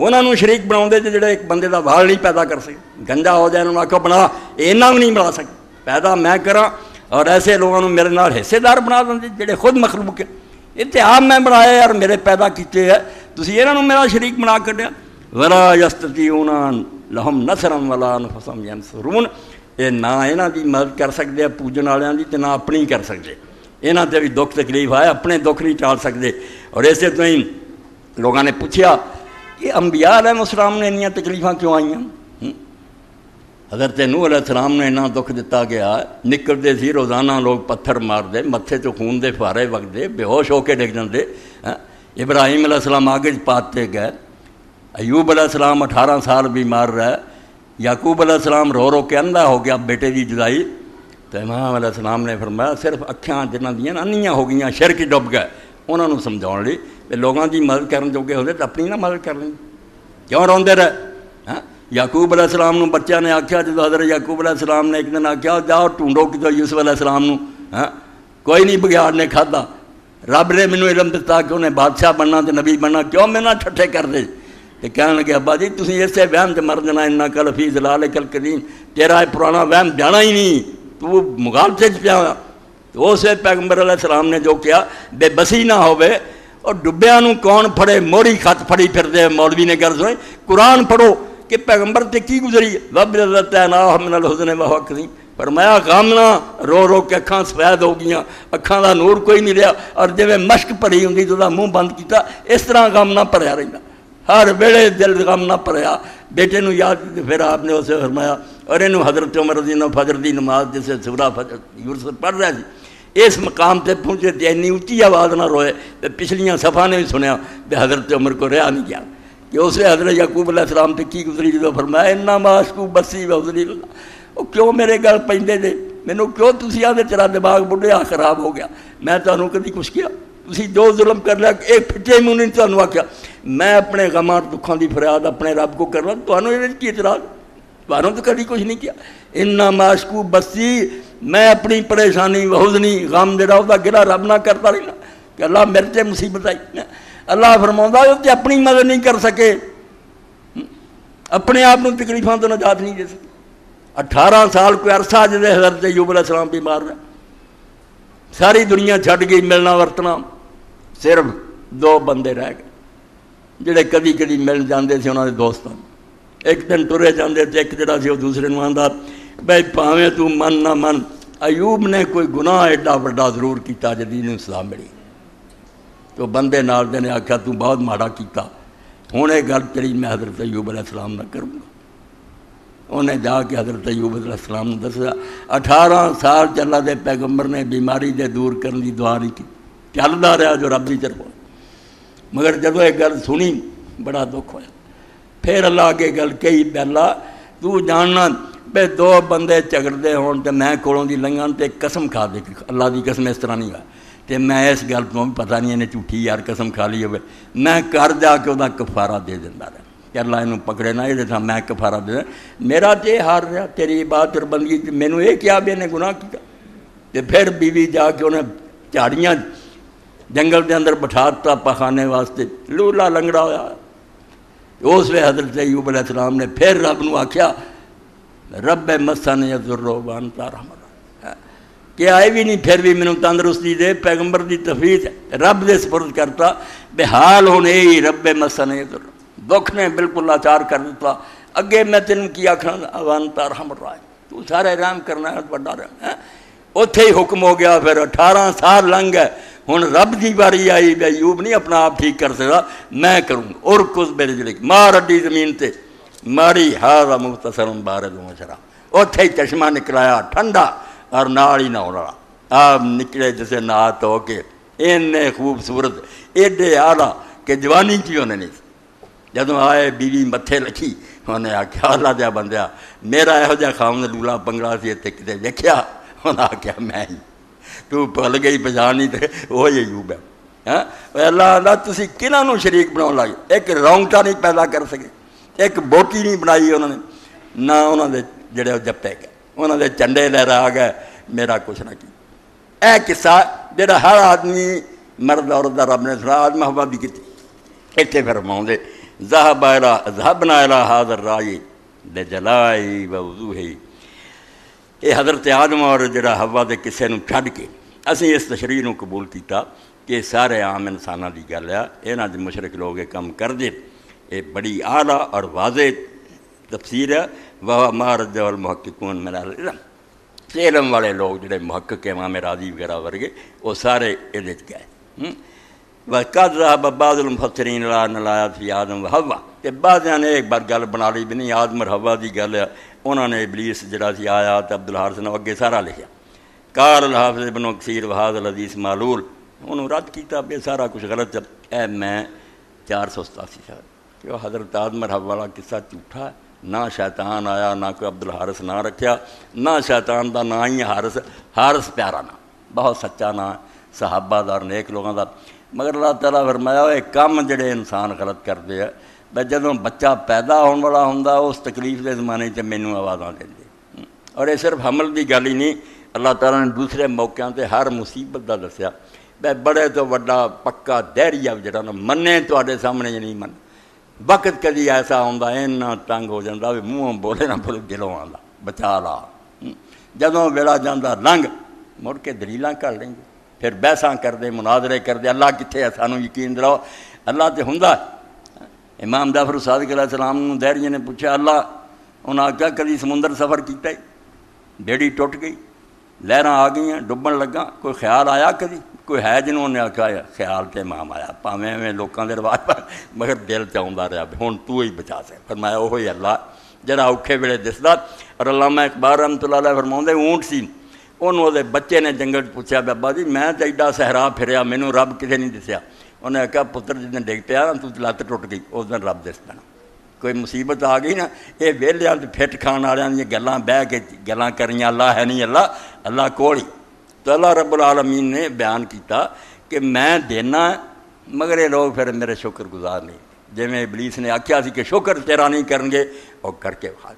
ਉਹਨਾਂ ਨੂੰ ਸ਼ਰੀਕ ਬਣਾਉਂਦੇ ਤੇ ਜਿਹੜੇ ਇੱਕ ਬੰਦੇ ਦਾ ਵਾਲ ਨਹੀਂ ਪੈਦਾ ਕਰ ਸਕੇ ਗੰਜਾ ਹੋ ਜਾਏ ਉਹਨੂੰ ਆਖੋ ਬਣਾ ਇਹਨਾਂ ਵੀ ਨਹੀਂ ਬਣਾ ਸਕੇ ਪੈਦਾ ਮੈਂ ਕਰਾਂ ਔਰ ਐਸੇ ਲੋਕਾਂ ਨੂੰ ਮੇਰੇ ਨਾਲ ਹਿੱਸੇਦਾਰ ਬਣਾ ਦਿੰਦੇ ਜਿਹੜੇ ਖੁਦ ਮਖਲੂਕ ਹੈ ਇੱਥੇ ਆਪ ਮੈਂ ਬਣਾਇਆ ਯਾਰ ਮੇਰੇ ਪੈਦਾ ਕੀਤੇ ਹੈ ਤੁਸੀਂ ਇਹਨਾਂ ਨੂੰ ਮੇਰਾ ਸ਼ਰੀਕ ਬਣਾ ਕੱਢਿਆ ਵਲਾ ਯਸਤਤੀਉਨਾ ਲਹਮ ਨਸਰਮ ਵਲਾ ਨਫਸਮ ਯਨਸਰੂਨ ਇਹ ਨਾ ਇਹਨਾਂ ਦੀ ਮਦਦ ਕਰ ਸਕਦੇ ਆ ਪੂਜਣ ਵਾਲਿਆਂ ਦੀ ਤੇ ਨਾ ਆਪਣੀ ਕਰ ਸਕਦੇ ਇਹਨਾਂ ਤੇ ਵੀ ਦੁੱਖ ਤਕਲੀਫ ਆਇਆ ਆਪਣੇ ਦੁੱਖ کہ انبیاء علیہ السلام نے انیاں تکلیفاں کیوں آئی ہیں حضرت نو علیہ السلام نے اتنا دکھ دیتا گیا، نکلتے سی روزانہ لوگ پتھر مار دے متھے تو خون دے فارے وگتے، بے ہوش ہو کے ڈگ جاندے ہاں۔ ابراہیم علیہ السلام آگے پاتے گئے۔ ایوب علیہ السلام اٹھارہ سال بیمار رہے۔ یعقوب علیہ السلام رو رو کے اندھا ہو گیا، بیٹے کی جدائی۔ تو امام علیہ السلام نے فرمایا، صرف اکھیاں جنہ دیا انیاں ہو گئیں شر ڈب گئے۔ ਉਹਨਾਂ ਨੂੰ ਸਮਝਾਉਣ ਲਈ ਤੇ ਲੋਕਾਂ ਦੀ ਮਦਦ ਕਰਨ ਜੋਗੇ ਹੁੰਦੇ ਤਾਂ ਆਪਣੀ ਨਾ ਮਦਦ ਕਰਨੀ ਕਿਉਂ ਰੋਂਦੇ ਰਹੇ ਹਾਂ ਯਾਕੂਬ ਅਲੈਹਿਸਲਾਮ ਨੂੰ ਬੱਚਿਆਂ ਨੇ ਆਖਿਆ ਜਦੋਂ ਹਜ਼ਰਤ ਯਾਕੂਬ ਅਲੈਹਿਸਲਾਮ ਨੇ ਇੱਕ ਦਿਨ ਆਖਿਆ ਜਾਓ ਢੂੰਡੋ ਕਿਤੋਂ ਯੂਸਫ ਅਲੈਹਿਸਲਾਮ ਨੂੰ ਹਾਂ ਕੋਈ ਨਹੀਂ ਬਗਿਆੜ ਨੇ ਖਾਦਾ ਰੱਬ ਨੇ ਮੈਨੂੰ ਇਲਮ ਦਿੱਤਾ ਕਿ ਉਹਨੇ ਬਾਦਸ਼ਾਹ ਬਣਨਾ ਤੇ ਨਬੀ ਬਣਨਾ ਕਿਉਂ ਮੇਰੇ ਨਾਲ ਠੱਠੇ ਕਰਦੇ ਤੇ ਕਹਿਣ ਲੱਗੇ ਅੱਬਾ ਜੀ ਤੁਸੀਂ ਇਸੇ ਵਹਿਮ 'ਚ ਮਰ ਜਾਣਾ ਇੰਨਾ ਕਲ ਫੀ ਜ਼ਲਾਲ ਕਲ ਕਦੀਮ ਤੇਰਾ ਇਹ ਪੁਰਾਣਾ ਵਹਿਮ ਜਾਣਾ ਹੀ ਨਹੀਂ ਤੂੰ ਮੁਗਾਲਤੇ 'ਚ ਪਿਆ تو اسے پیغمبر علیہ السلام نے جو کیا، بے بسی نہ ہوئے، اور ڈبیا کون پڑے موری خط پڑی پھر دے مولوی نے گرز ہوئے، قرآن پڑھو کہ پیغمبر تے کی گزری؟ وب من الحسن بہت فرمایا، غامنا، رو رو کے اکھان سفید ہو گیا اکھان دا نور کوئی نہیں رہا اور جویں مشک پڑی ہوندی تو دا منہ بند کیتا، اس طرح غامنا پڑیا نا ہر ویلے دل غامنا پڑیا بیٹے نو یاد پھر آپ نے اسے فرمایا، اور انو حضرت عمر رضی نو فجر دی نماز جسے سورہ فجر یورس پڑھ رہا جی اس مقام تے پہنچے تے اینی اچھی آواز نہ روئے تو پچھلیاں صفحہ نے بھی سنیا بے حضرت عمر کو رہا نہیں گیا۔ کہ اسے حضرت یعقوب علیہ السلام تے کی گزری جدو فرمایا اِنَّا مَاسْكُو بَسِّي وَعُزْلِ اللہ۔ وہ کیوں میرے گل پیندے دے؟ مینوں کیوں تسی آدھے تیرا دماغ بڑھیا خراب ہو گیا۔ میں تانوں کدی کچھ کیا؟ تسی جو ظلم کر لیا ایک پھٹے منہ نے تانوں آکھیا۔ میں اپنے غماں دکھان دی فریاد اپنے رب کو کر رہا تانوں اعتراض؟ تانوں تو کدی کچھ نہیں کیا۔ ان ماشکو بسی، میں اپنی پریشانی وہدنی غم جڑا ہوتا گرا رب نہ کرتا رہنا۔ کہ اللہ میرے تے مصیبت آئی۔ اللہ فرما تے اپنی مدد نہیں کر سکے۔ اپنے آپ کو تکلیفوں تو نجات نہیں دے سکے۔ اٹھارہ سال کوئی عرصہ جدے حضرت یوب علیہ السلام بیمار رہا۔ ساری دنیا چھٹ گئی، ملنا ورتنا۔ صرف دو بندے رہ گئے۔ جڑے کدی کدی مل جاندے تھے انہوں نے دوستوں ایک دن ٹورے جاندے تھے ایک جڑا سے وہ دوسرے نو بھائی پاویں تو من نہ من۔ ایوب نے کوئی گناہ ایڈا وڈا ضرور کیتا جدید سلام ملی۔ تو بندے نال دے نے آکھا تو بہت ماڑا کیتا۔ ہوں یہ گل تیری میں حضرت ایوب علیہ السلام نہ کروں گا۔ انہیں جا کے حضرت ایوب علیہ السلام نے دسیا، اٹھارہ سال چلا دے پیغمبر نے بیماری دے دور کرنے کی دعا نہیں کی۔ چلتا رہا جو رب دی طرف مگر جب یہ گل سنی، بڑا دکھ ہوا پھر اللہ کے گل کہی اللہ، تو جاننا بے دو بندے جھگڑتے ہون تے میں کولوں دی لنگن تے قسم کھا دے اللہ دی قسم اس طرح نہیں ہوا تے میں اس گل تو پتہ نہیں انہیں جھوٹھی یار قسم کھا لی ہوئے۔ میں کر جا کے وہ کفارہ دے دینا رہا کہ اللہ انہوں پکڑے نہ، یہ میں کفارہ دے دینا میرا تے ہار رہا، تیری بات اور بندگی مینوں یہ کیا بھی انہیں گناہ کیا تے پھر بیوی جا کے انہیں جھاڑیاں جنگل دے اندر بٹھا دیتا پخانے واسطے لولا لنگڑا ہوا اس وی حضرت ایوب علیہ السلام نے پھر رب نو آخیا رب مسن یا ذروبان تارحمد کہ آئے بھی نہیں، پھر بھی مینوں تندرستی دے، پیغمبر دی تفیت رب دے سپرد کرتا، بے حال ہونے ہی رب مسن یا ذر دکھ نے بالکل لاچار کر دیتا۔ اگے میں تین کی آخنا اوان تارحم رائے تو سارے رحم کرنا ہے، بڑا رحم ہے۔ ہاں؟ اتے ہی حکم ہو گیا، پھر اٹھارہ سال لنگ ہے۔ ہوں رب کی باری آئی بھائی یوب نہیں، اپنا آپ ٹھیک کر سکتا۔ میں کروں اور کچھ بے مار اڈی زمین تے۔ ماری ہار مختصر بار دوں شرا ہی چشمہ نکلایا، ٹھنڈا، اور نال ہی نہ والا آپ نکلے جیسے نہ تو کے این خوبصورت، ایڈے آلہ کہ جوانی کی انہیں نہیں۔ جدو آئے بیوی متے لکھی انہیں آخیا اللہ دیا بندیا، میرا یہو جہاں خام لولا بنگلہ سے اتنے کتنے دیکھا انہیں آخیا میں ہی۔ تو پل گئی پچھان نہیں تو وہ یوب ہے ہاں؟ اللہ اللہ تھی کنہوں شریک بنا لگے۔ ایک رونگٹا نہیں پیدا کر سکے۔ ایک بوٹی نہیں بنائی انہوں نے نہ انہوں نے جڑے جپے گئے انہوں نے چنڈے لہرا آ گئے میرا کچھ نہ کی اے قصہ جڑا ہر آدمی مرد عورت رب نے سنا آدمی ہوا بھی کی اتنے پھر ماؤں ذہب ذہبنا الہ حاضر رائی دے جلائی وضو ہے یہ حضرت آدم اور جڑا ہوا دے کسے نو چھڈ کے اسی اس تشریح نو قبول کیتا کہ سارے عام انساناں دی گل ہے انہاں دے مشرک لوگ یہ بڑی اعلیٰ اور واضح تفسیر ہے۔ وہ مارد المحققون میرا علم علم والے لوگ جڑے محقق امام راضی وغیرہ ورگے، وہ سارے یہ گئے وقت رہا بعض المفسرین لا نلایا تھی آدم و ہوا کہ بعض نے ایک بار گل بنا لی بھی نہیں، آدم اور ہوا دی گل ہے۔ انہوں نے ابلیس جڑا سی آیا تو عبد الحارث نے اگے سارا لکھیا۔ کار الحافظ بن کثیر وحاد الحدیث معلول۔ انہوں رد کیتا بے سارا کچھ غلط اے میں چار سو ستاسی سال کہ وہ حضرت آدم اور ہوا والا قصہ جھوٹا ہے نہ شیطان آیا نہ کوئی عبد الحارث نہ رکھیا نہ شیطان دا نہ ہی حارث حارث پیارا نہ بہت سچا نہ صحابہ دار نیک لوگوں دا مگر اللہ تعالیٰ فرمایا یہ کام جڑے انسان غلط کرتے ہیں بھائی جدوں بچہ پیدا ہونے والا ہوں اس تکلیف کے زمانے سے مینوں آوازاں دیں اور یہ صرف حمل کی گل ہی نہیں اللہ تعالیٰ نے دوسرے موقعوں سے ہر مصیبت کا دسیا بھائی بڑے تو وڈا پکا دہری ہے جڑا نا منے تے سامنے نہیں من وقت کدی ایسا آتا اینا تنگ ہو جاتا بھی منہ بولے نہ بولے، دلوں آتا بچا لا جدوں ویلا جانا لنگ، مڑ کے دلیل کر لیں گے۔ پھر بحثاں کرتے مناظرے کرتے اللہ کتنے ہے، سانو یقین دلاؤ۔ اللہ تو ہوں امام دافر صادق علیہ السلام دہریے نے پوچھا، اللہ انہیں آخیا کدی سمندر سفر کیتا ہے؟ بیڑی ٹوٹ گئی لہر آ گئی ڈبن لگا کوئی خیال آیا کدی؟ کوئی ہے جنہوں نے آخیا خیال تو امام آیا پاویں میں لوگوں کے رواج پر مگر دل چاہتا رہا ہوں تو ہی بچا سک فرمایا وہی اللہ جڑا اوکھے ویلے دستا اور علامہ اقبال رحمۃ اللہ علیہ فرما اونٹ سی انہوں نے بچے نے جنگل پوچھا بابا جی میں تو ایڈا سہرا پھریا مینوں رب کسی نہیں دسیا انہیں آخیا پتر جس دن ڈگ پیا تو لت ٹوٹ گئی اس دن رب دس پینا کوئی مصیبت آ گئی نا یہ ویلیا فٹ کھان والوں دیا گلیں بہ کے گلیں کریاں اللہ ہے نہیں اللہ اللہ کول ہی تو اللہ رب العالمین نے بیان کیتا کہ میں دینا، مگر یہ لوگ پھر میرے شکر گزار نہیں۔ جی میں ابلیس نے آخیا سی کہ شکر تیرا نہیں کریں گے اور کر کے کھا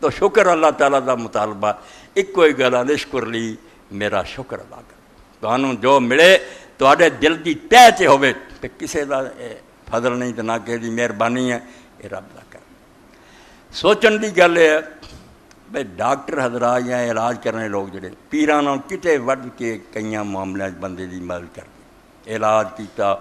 تو شکر اللہ تعالیٰ کا مطالبہ ایک کوئی گل آدھے شکر لی، میرا شکر ادا کر۔ تو جو ملے تو دل کی تہ چ ہوے تو کسی کا فضل نہیں تو نہ کہ مہربانی ہے یہ رب کا کر۔ سوچن کی گل ہے بھائی ڈاکٹر حضرات یا علاج کرنے لوگ جڑے۔ پیران کتے وڈ کے کئی معاملے بندے کی مدد کر علاج کیتا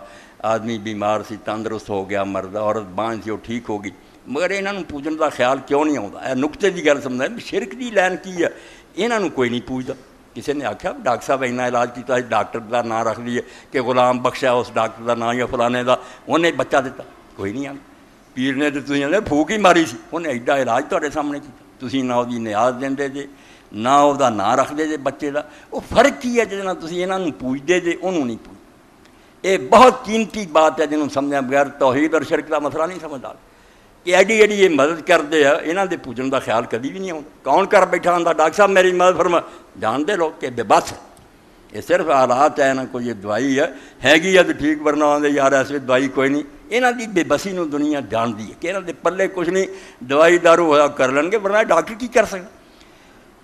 آدمی بیمار سی، تندرست ہو گیا، مرد، عورت بانج سی، وہ ٹھیک ہو گئی۔ مگر یہاں پوجن کا خیال کیوں نہیں آتا یہ نقطے کی گل سمجھا شرک کی لائن کی ہے؟ یہاں کوئی نہیں پوجتا کسی نے آخیا ڈاکٹر صاحب اینا علاج کیا ڈاکٹر کا نام رکھ لیے کہ غلام بخشا اس ڈاکٹر کا نام یا فلانے کا انہیں بچہ دیتا کوئی نہیں آتا پیر نے تو تھی پھوک ہی ماری سی۔ انہیں ایڈا علاج تے سامنے کیا تھی نہ وہ نیاز دیں جے نہ وہ نام رکھتے جے بچے کا وہ فرق کی ہے جہاں تھی یہاں پوجتے جے انہوں نہیں پوج یہ بہت قیمتی بات ہے جنہوں سمجھا بغیر توحید اور شرک کا مسئلہ نہیں سمجھتا کہ ایڈی ایڈی یہ مدد کرتے ہیں یہاں کے پوجن کا خیال کدی بھی نہیں آتا کون کر بیٹھا آتا ڈاکٹر صاحب میری مدد فرما جانتے لوگ کہ بے بس یہ صرف حالات ہے نا کوئی یہ دوائی ہے۔ ہے تو ٹھیک، ورنہ آدھے یار ایسے دوائی کوئی نہیں۔ یہاں کی بے بسی نو دنیا جانتی ہے کہ یہاں کے پلے کچھ نہیں، دوائی دارو ہوا کر لیں گے، ورنہ ڈاکٹر کی کر سکتے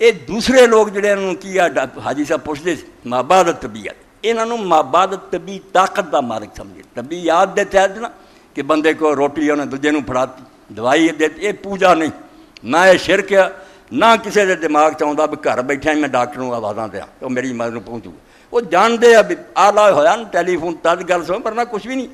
یہ دوسرے لوگ جڑے کی حاجی صاحب پوچھتے مابادت طبیعت۔ یہاں مابادت طبی طاقت کا مالک سمجھے۔ طبی یاد دیتے نا کہ بندے کو روٹی انہیں دوجے کو پڑھاتی دوائی دیتی یہ پوجا نہیں۔ نہ یہ سرکیا نہ کسی کے دماغ چاہتا بھی گھر بیٹھا میں ڈاکٹر آوازاں دیا، تو میری مدد پہنچو۔ وہ جانتے ہیں بھی آلہ ہوا نا ٹیلیفون تد گل سو پر کچھ بھی نہیں۔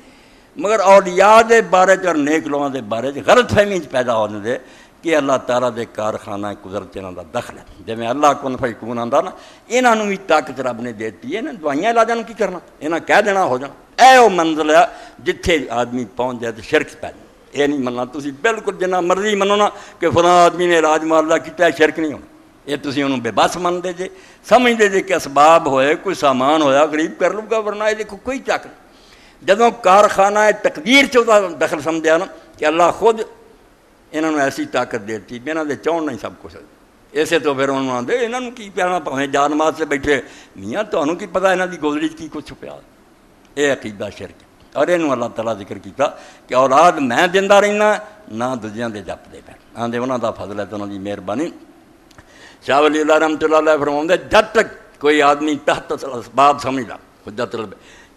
مگر اولیاء دے بارے چ اور نیک لوگوں کے بارے چ غلط فہمی پیدا ہو جاتے کہ اللہ تعالیٰ دے کارخانہ قدرت انہوں کا دخل ہے۔ جی میں اللہ کن فیکون آتا نا یہاں بھی طاقت رب نے دیتی ہے دوائیاں علاجوں کی کرنا؟ یہاں کہہ دینا ہو جانا۔ اے وہ منزل ہے، جتھے آدمی پہنچ جائے تو شرک پہ یہ نہیں مننا۔ تھی بالکل جنہ مرضی منو نا کہ فلاں آدمی نے علاج مارلا کیا شرک نہیں ہونا۔ یہ تھی انہوں بے بس منتے جے۔ سمجھتے جے کہ اسباب ہوئے، کوئی سامان ہویا، غریب کر لوں گا ورنہ یہ دیکھو کوئی چک نہیں۔ جدوں کارخانہ تقدیر چوتھا دخل سمجھا نا کہ اللہ خود یہاں نے ایسی طاقت دیتی بھی یہاں کے چون نہیں سب کچھ۔ اسے تو پھر انہوں آتے یہاں کی پیانا پہ جان مات سے بیٹھے میاں تمہیں کی پتا یہاں کی گودری کی کچھ چھپیا یہ عقیدہ شرک اور یہ اللہ تعالیٰ ذکر کیا کہ اولاد میں دینا رہنا، نہ دوجیاں دے جپتے پہ آدھے انہوں کا فضل ہے تو کی مہربانی۔ شاہ ولی اللہ رحمۃ اللہ علیہ فرما جب تک کوئی آدمی تحت اسباب سمجھتا حجت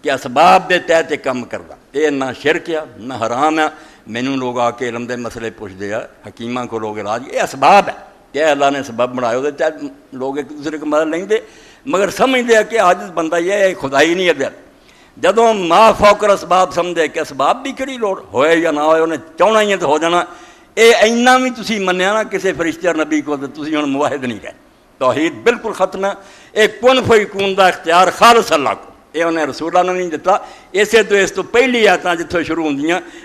کہ اسباب دے تحت کم کرتا یہ نہ شرک ہے، نہ حرام ہے۔ مینوں لوگ آ کے علم دے مسئلے پوچھتے ہیں حکیمہ کو لوگ علاج یہ اسباب ہے کہ اللہ نے سبب بنایا وہ تحت لوگ ایک دوسرے کو مدد لیں دے مگر سمجھتے ہیں کہ آج بندہ یہ ہے خدائی نہیں ہے جدوں ماں فوکر اسباب سمجھے کہ اسباب بھی کہڑی لوڑ ہوئے یا نہ ہوئے، انہیں چاہنا ہی ہے تو ہو جانا۔ یہ اینا بھی تھی منیا نا کسی فرشتہ نبی کو تھی ہوں مواحد نہیں رہے۔ توحید بالکل ختم ہے۔ یہ کن فی کون کا اختیار خالص اللہ کو۔ یہ انہیں رسولہ نے نہیں دتا۔ اسے تو اس تو پہلی آیتیں جتوں شروع ہوں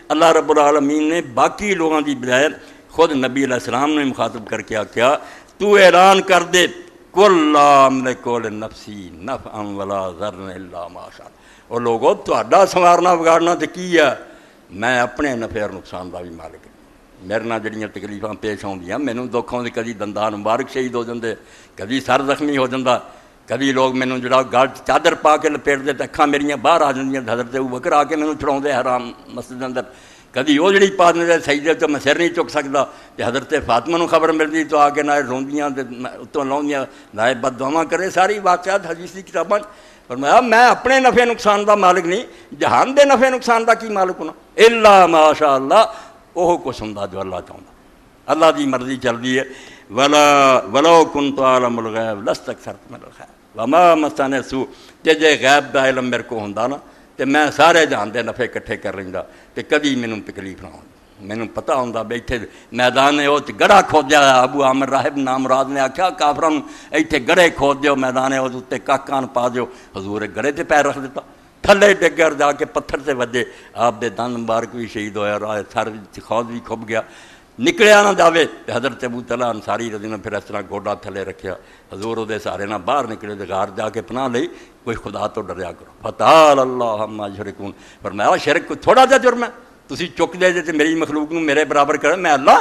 اللہ رب العالمین نے باقی لوگوں کی بجائے خود نبی علیہ السلام نے مخاطب کر کے آخیا تو اعلان کر دے، کل لام کول نفسی نف ام ولا ذرن اللہ ماشاء وہ لوگوں تا سنوارنا بگاڑنا تو کی ہے؟ میں اپنے نفے اور نقصان کا بھی مالک میرے نال جڑیاں تکلیفاں پیش آدی مینوں دکھ آتی کدی دندان مبارک شہید ہو جاتے کدی سر زخمی ہو جاتا کدی لوگ مینوں جڑا گل چادر پا کے لپیٹتے تو اکھاں میریاں باہر آ جاتی حضرت بکر آ کے مینوں چڑھا حرام مسجد اندر۔ کدی وہ جڑی پا دیں سہی تو میں سر نہیں چک سکتا تو حضرت فاطمہ نو خبر ملتی تو آ کے نہ روندیاں اتوں لاؤنیاں نہ بد کرے، ساری واقعات حدیث کی کتابیں میں میں اپنے نفے نقصان دا مالک نہیں، جہان دے نفے نقصان دا کی مالک ہونا؟ اللہ ماشاء اللہ وہ کچھ ہوں جو اللہ چاہتا اللہ کی مرضی چلتی ہے۔ ولا، ولو کن تو عالم الغیب لس تک سرت میں وما مسان سو کہ جے غیب دا علم میرے کو ہوں نا تو میں سارے جان دے نفے کٹھے کر لینا تو کدی مینوں تکلیف نہ ہو پتا ہوں بیٹھے میدان وہ گڑا کھودیا ابو عامر راہب نام رات نے آخیا کافران اتنے گڑے کھود دیو میدان وہ کاکان پا دیو۔ حضور گڑے تے پیر رکھ دیتا۔ تھلے ڈگر جا کے پتھر سے وجے آپ دے دن مبارک بھی شہید ہوا راہ سر خود بھی کھب گیا۔ نکلیا نہ جاوے۔ حضرت ابو تلا انساری رضی نے پھر اس طرح گوڈا تھلے رکھیا۔ حضور وہ سارے نہ باہر نکلے تو گار جا کے پناہ لئی۔ کوئی خدا تو ڈریا کرو۔ فتح اللہ ہم شرکون پر میں شرک کو تھوڑا جا جرم ہے۔ تھی چک دے جی میری مخلوق نو میرے برابر کر میں اللہ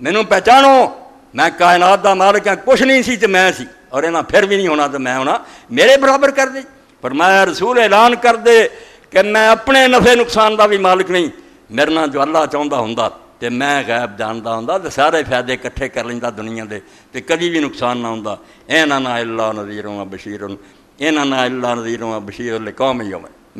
مینو پہچانو۔ میں کائنات دا مالک ہاں کچھ نہیں سی تو میں سی۔ اور یہاں پھر بھی نہیں ہونا تو میں ہونا۔ میرے برابر کر دے۔ فرمایا رسول اعلان کر دے کہ میں اپنے نفے نقصان دا بھی مالک نہیں۔ میرے نال جو اللہ چاہتا ہوں تو میں غائب جانتا ہوں تو سارے فائدے کٹھے کر لینا دنیا دے تو کدی بھی نقصان نہ ہوں اے نہ اللہ نظیر ہوں بشیر۔ اے نہ اللہ نظیر ہوں بشیر اللہ قوم ہی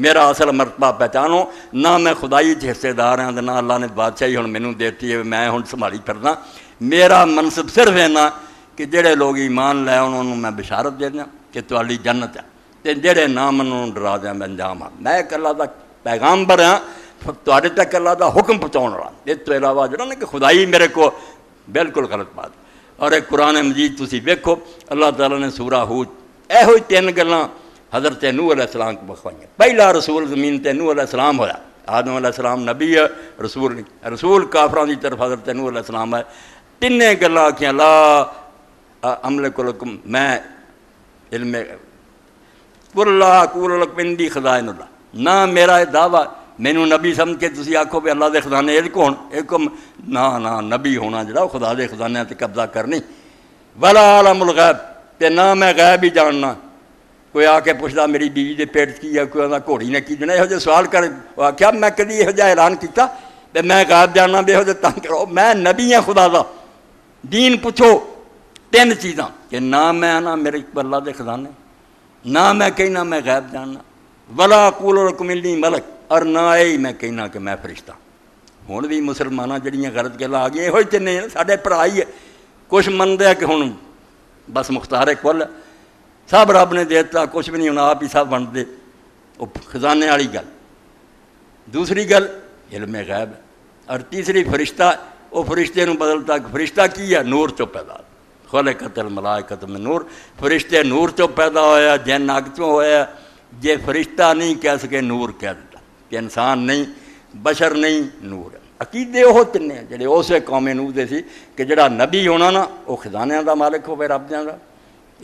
میرا اصل مرتبہ پہچانو، نہ میں خدائی حصے دار ہوں نہ اللہ نے بادشاہی ہوں مینوں دیتی ہے، میں ہوں سنبھالی پھرنا۔ میرا منصب صرف ہے نا کہ جڑے لوگ ایمان لے انہوں میں بشارت دے دیا کہ تاری جنت ہے۔ تو جڑے نہ منو ڈرا دیا میں انجام ہاں۔ میں ایک اللہ کا پیغامبر ہاں تے تک اللہ کا حکم پہنچاؤ والا۔ اس تو علاوہ جڑا نا کہ خدائی میرے کو بالکل غلط بات۔ اور ایک قرآن مجید تھی ویکو اللہ تعالیٰ نے سورا ہو یہ تین گلیں حضرت نو علیہ السلام کو بخوائیں پہلا رسول زمین تے نو علیہ السلام ہوا آدم علیہ السلام نبی ہے، رسول نہیں۔ رسول کافران کی طرف حضرت نو علیہ السلام ہے۔ تین گلیں آخیا لا عمل کو میں علم اللہ کول پنڈی خزائن اللہ۔ نہ میرا دعویٰ مینو نبی سمجھ کے تھی آخو بھی اللہ کے خزانے یہ کون ایک نہ نہ، نبی ہونا جڑا، خدا دے خزانے تے قبضہ کرنی۔ والا عالم الغیب تے نہ میں غیب ہی جاننا۔ کوئی آ کے پوچھتا میری بیوی کے پیٹ کی ہے، کوئی آتا گھوڑی نے کی دینا یہ جہ سوال کر آخیا میں کدی یہ جہ اعلان کیا تو میں غائب جاننا بھی یہ تنگ کرو۔ میں نبی ہاں خدا دا۔ دین پوچھو، تین چیزاں۔ کہ نہ میں نہ میرے اللہ دے خزانے، نہ میں کہنا میں غائب جاننا ولا کول اور کملی ملک اور نہ ہی میں کہنا کہ میں فرشتہ۔ ہوں بھی مسلمان جہاں غلط گل آ گئی یہ تین سارے پڑھا ہی ہے۔ کچھ منتے کہ ہوں بس مختار کل سب سب رب نے دیتا کچھ بھی نہیں ہونا آپ ہی سب بنتے۔ وہ خزانے والی گل۔ دوسری گل، علم غائب اور تیسری فرشتہ، وہ فرشتے نو بدلتا فرشتہ کی ہے؟ نور چو پیدا۔ خلے قتل ملائے قتل نور۔ فرشتے نور چو پیدا ہویا، جن اگ چو ہویا۔ جے فرشتہ نہیں کہہ سکے، نور کہہ دیتا۔ کہ انسان نہیں، بشر نہیں، نور ہے۔ عقیدے وہ تین جڑے اسے قومی نو دے سی کہ جڑا نبی ہونا نا، وہ خزانے دا مالک ہوے رب دیاں دا۔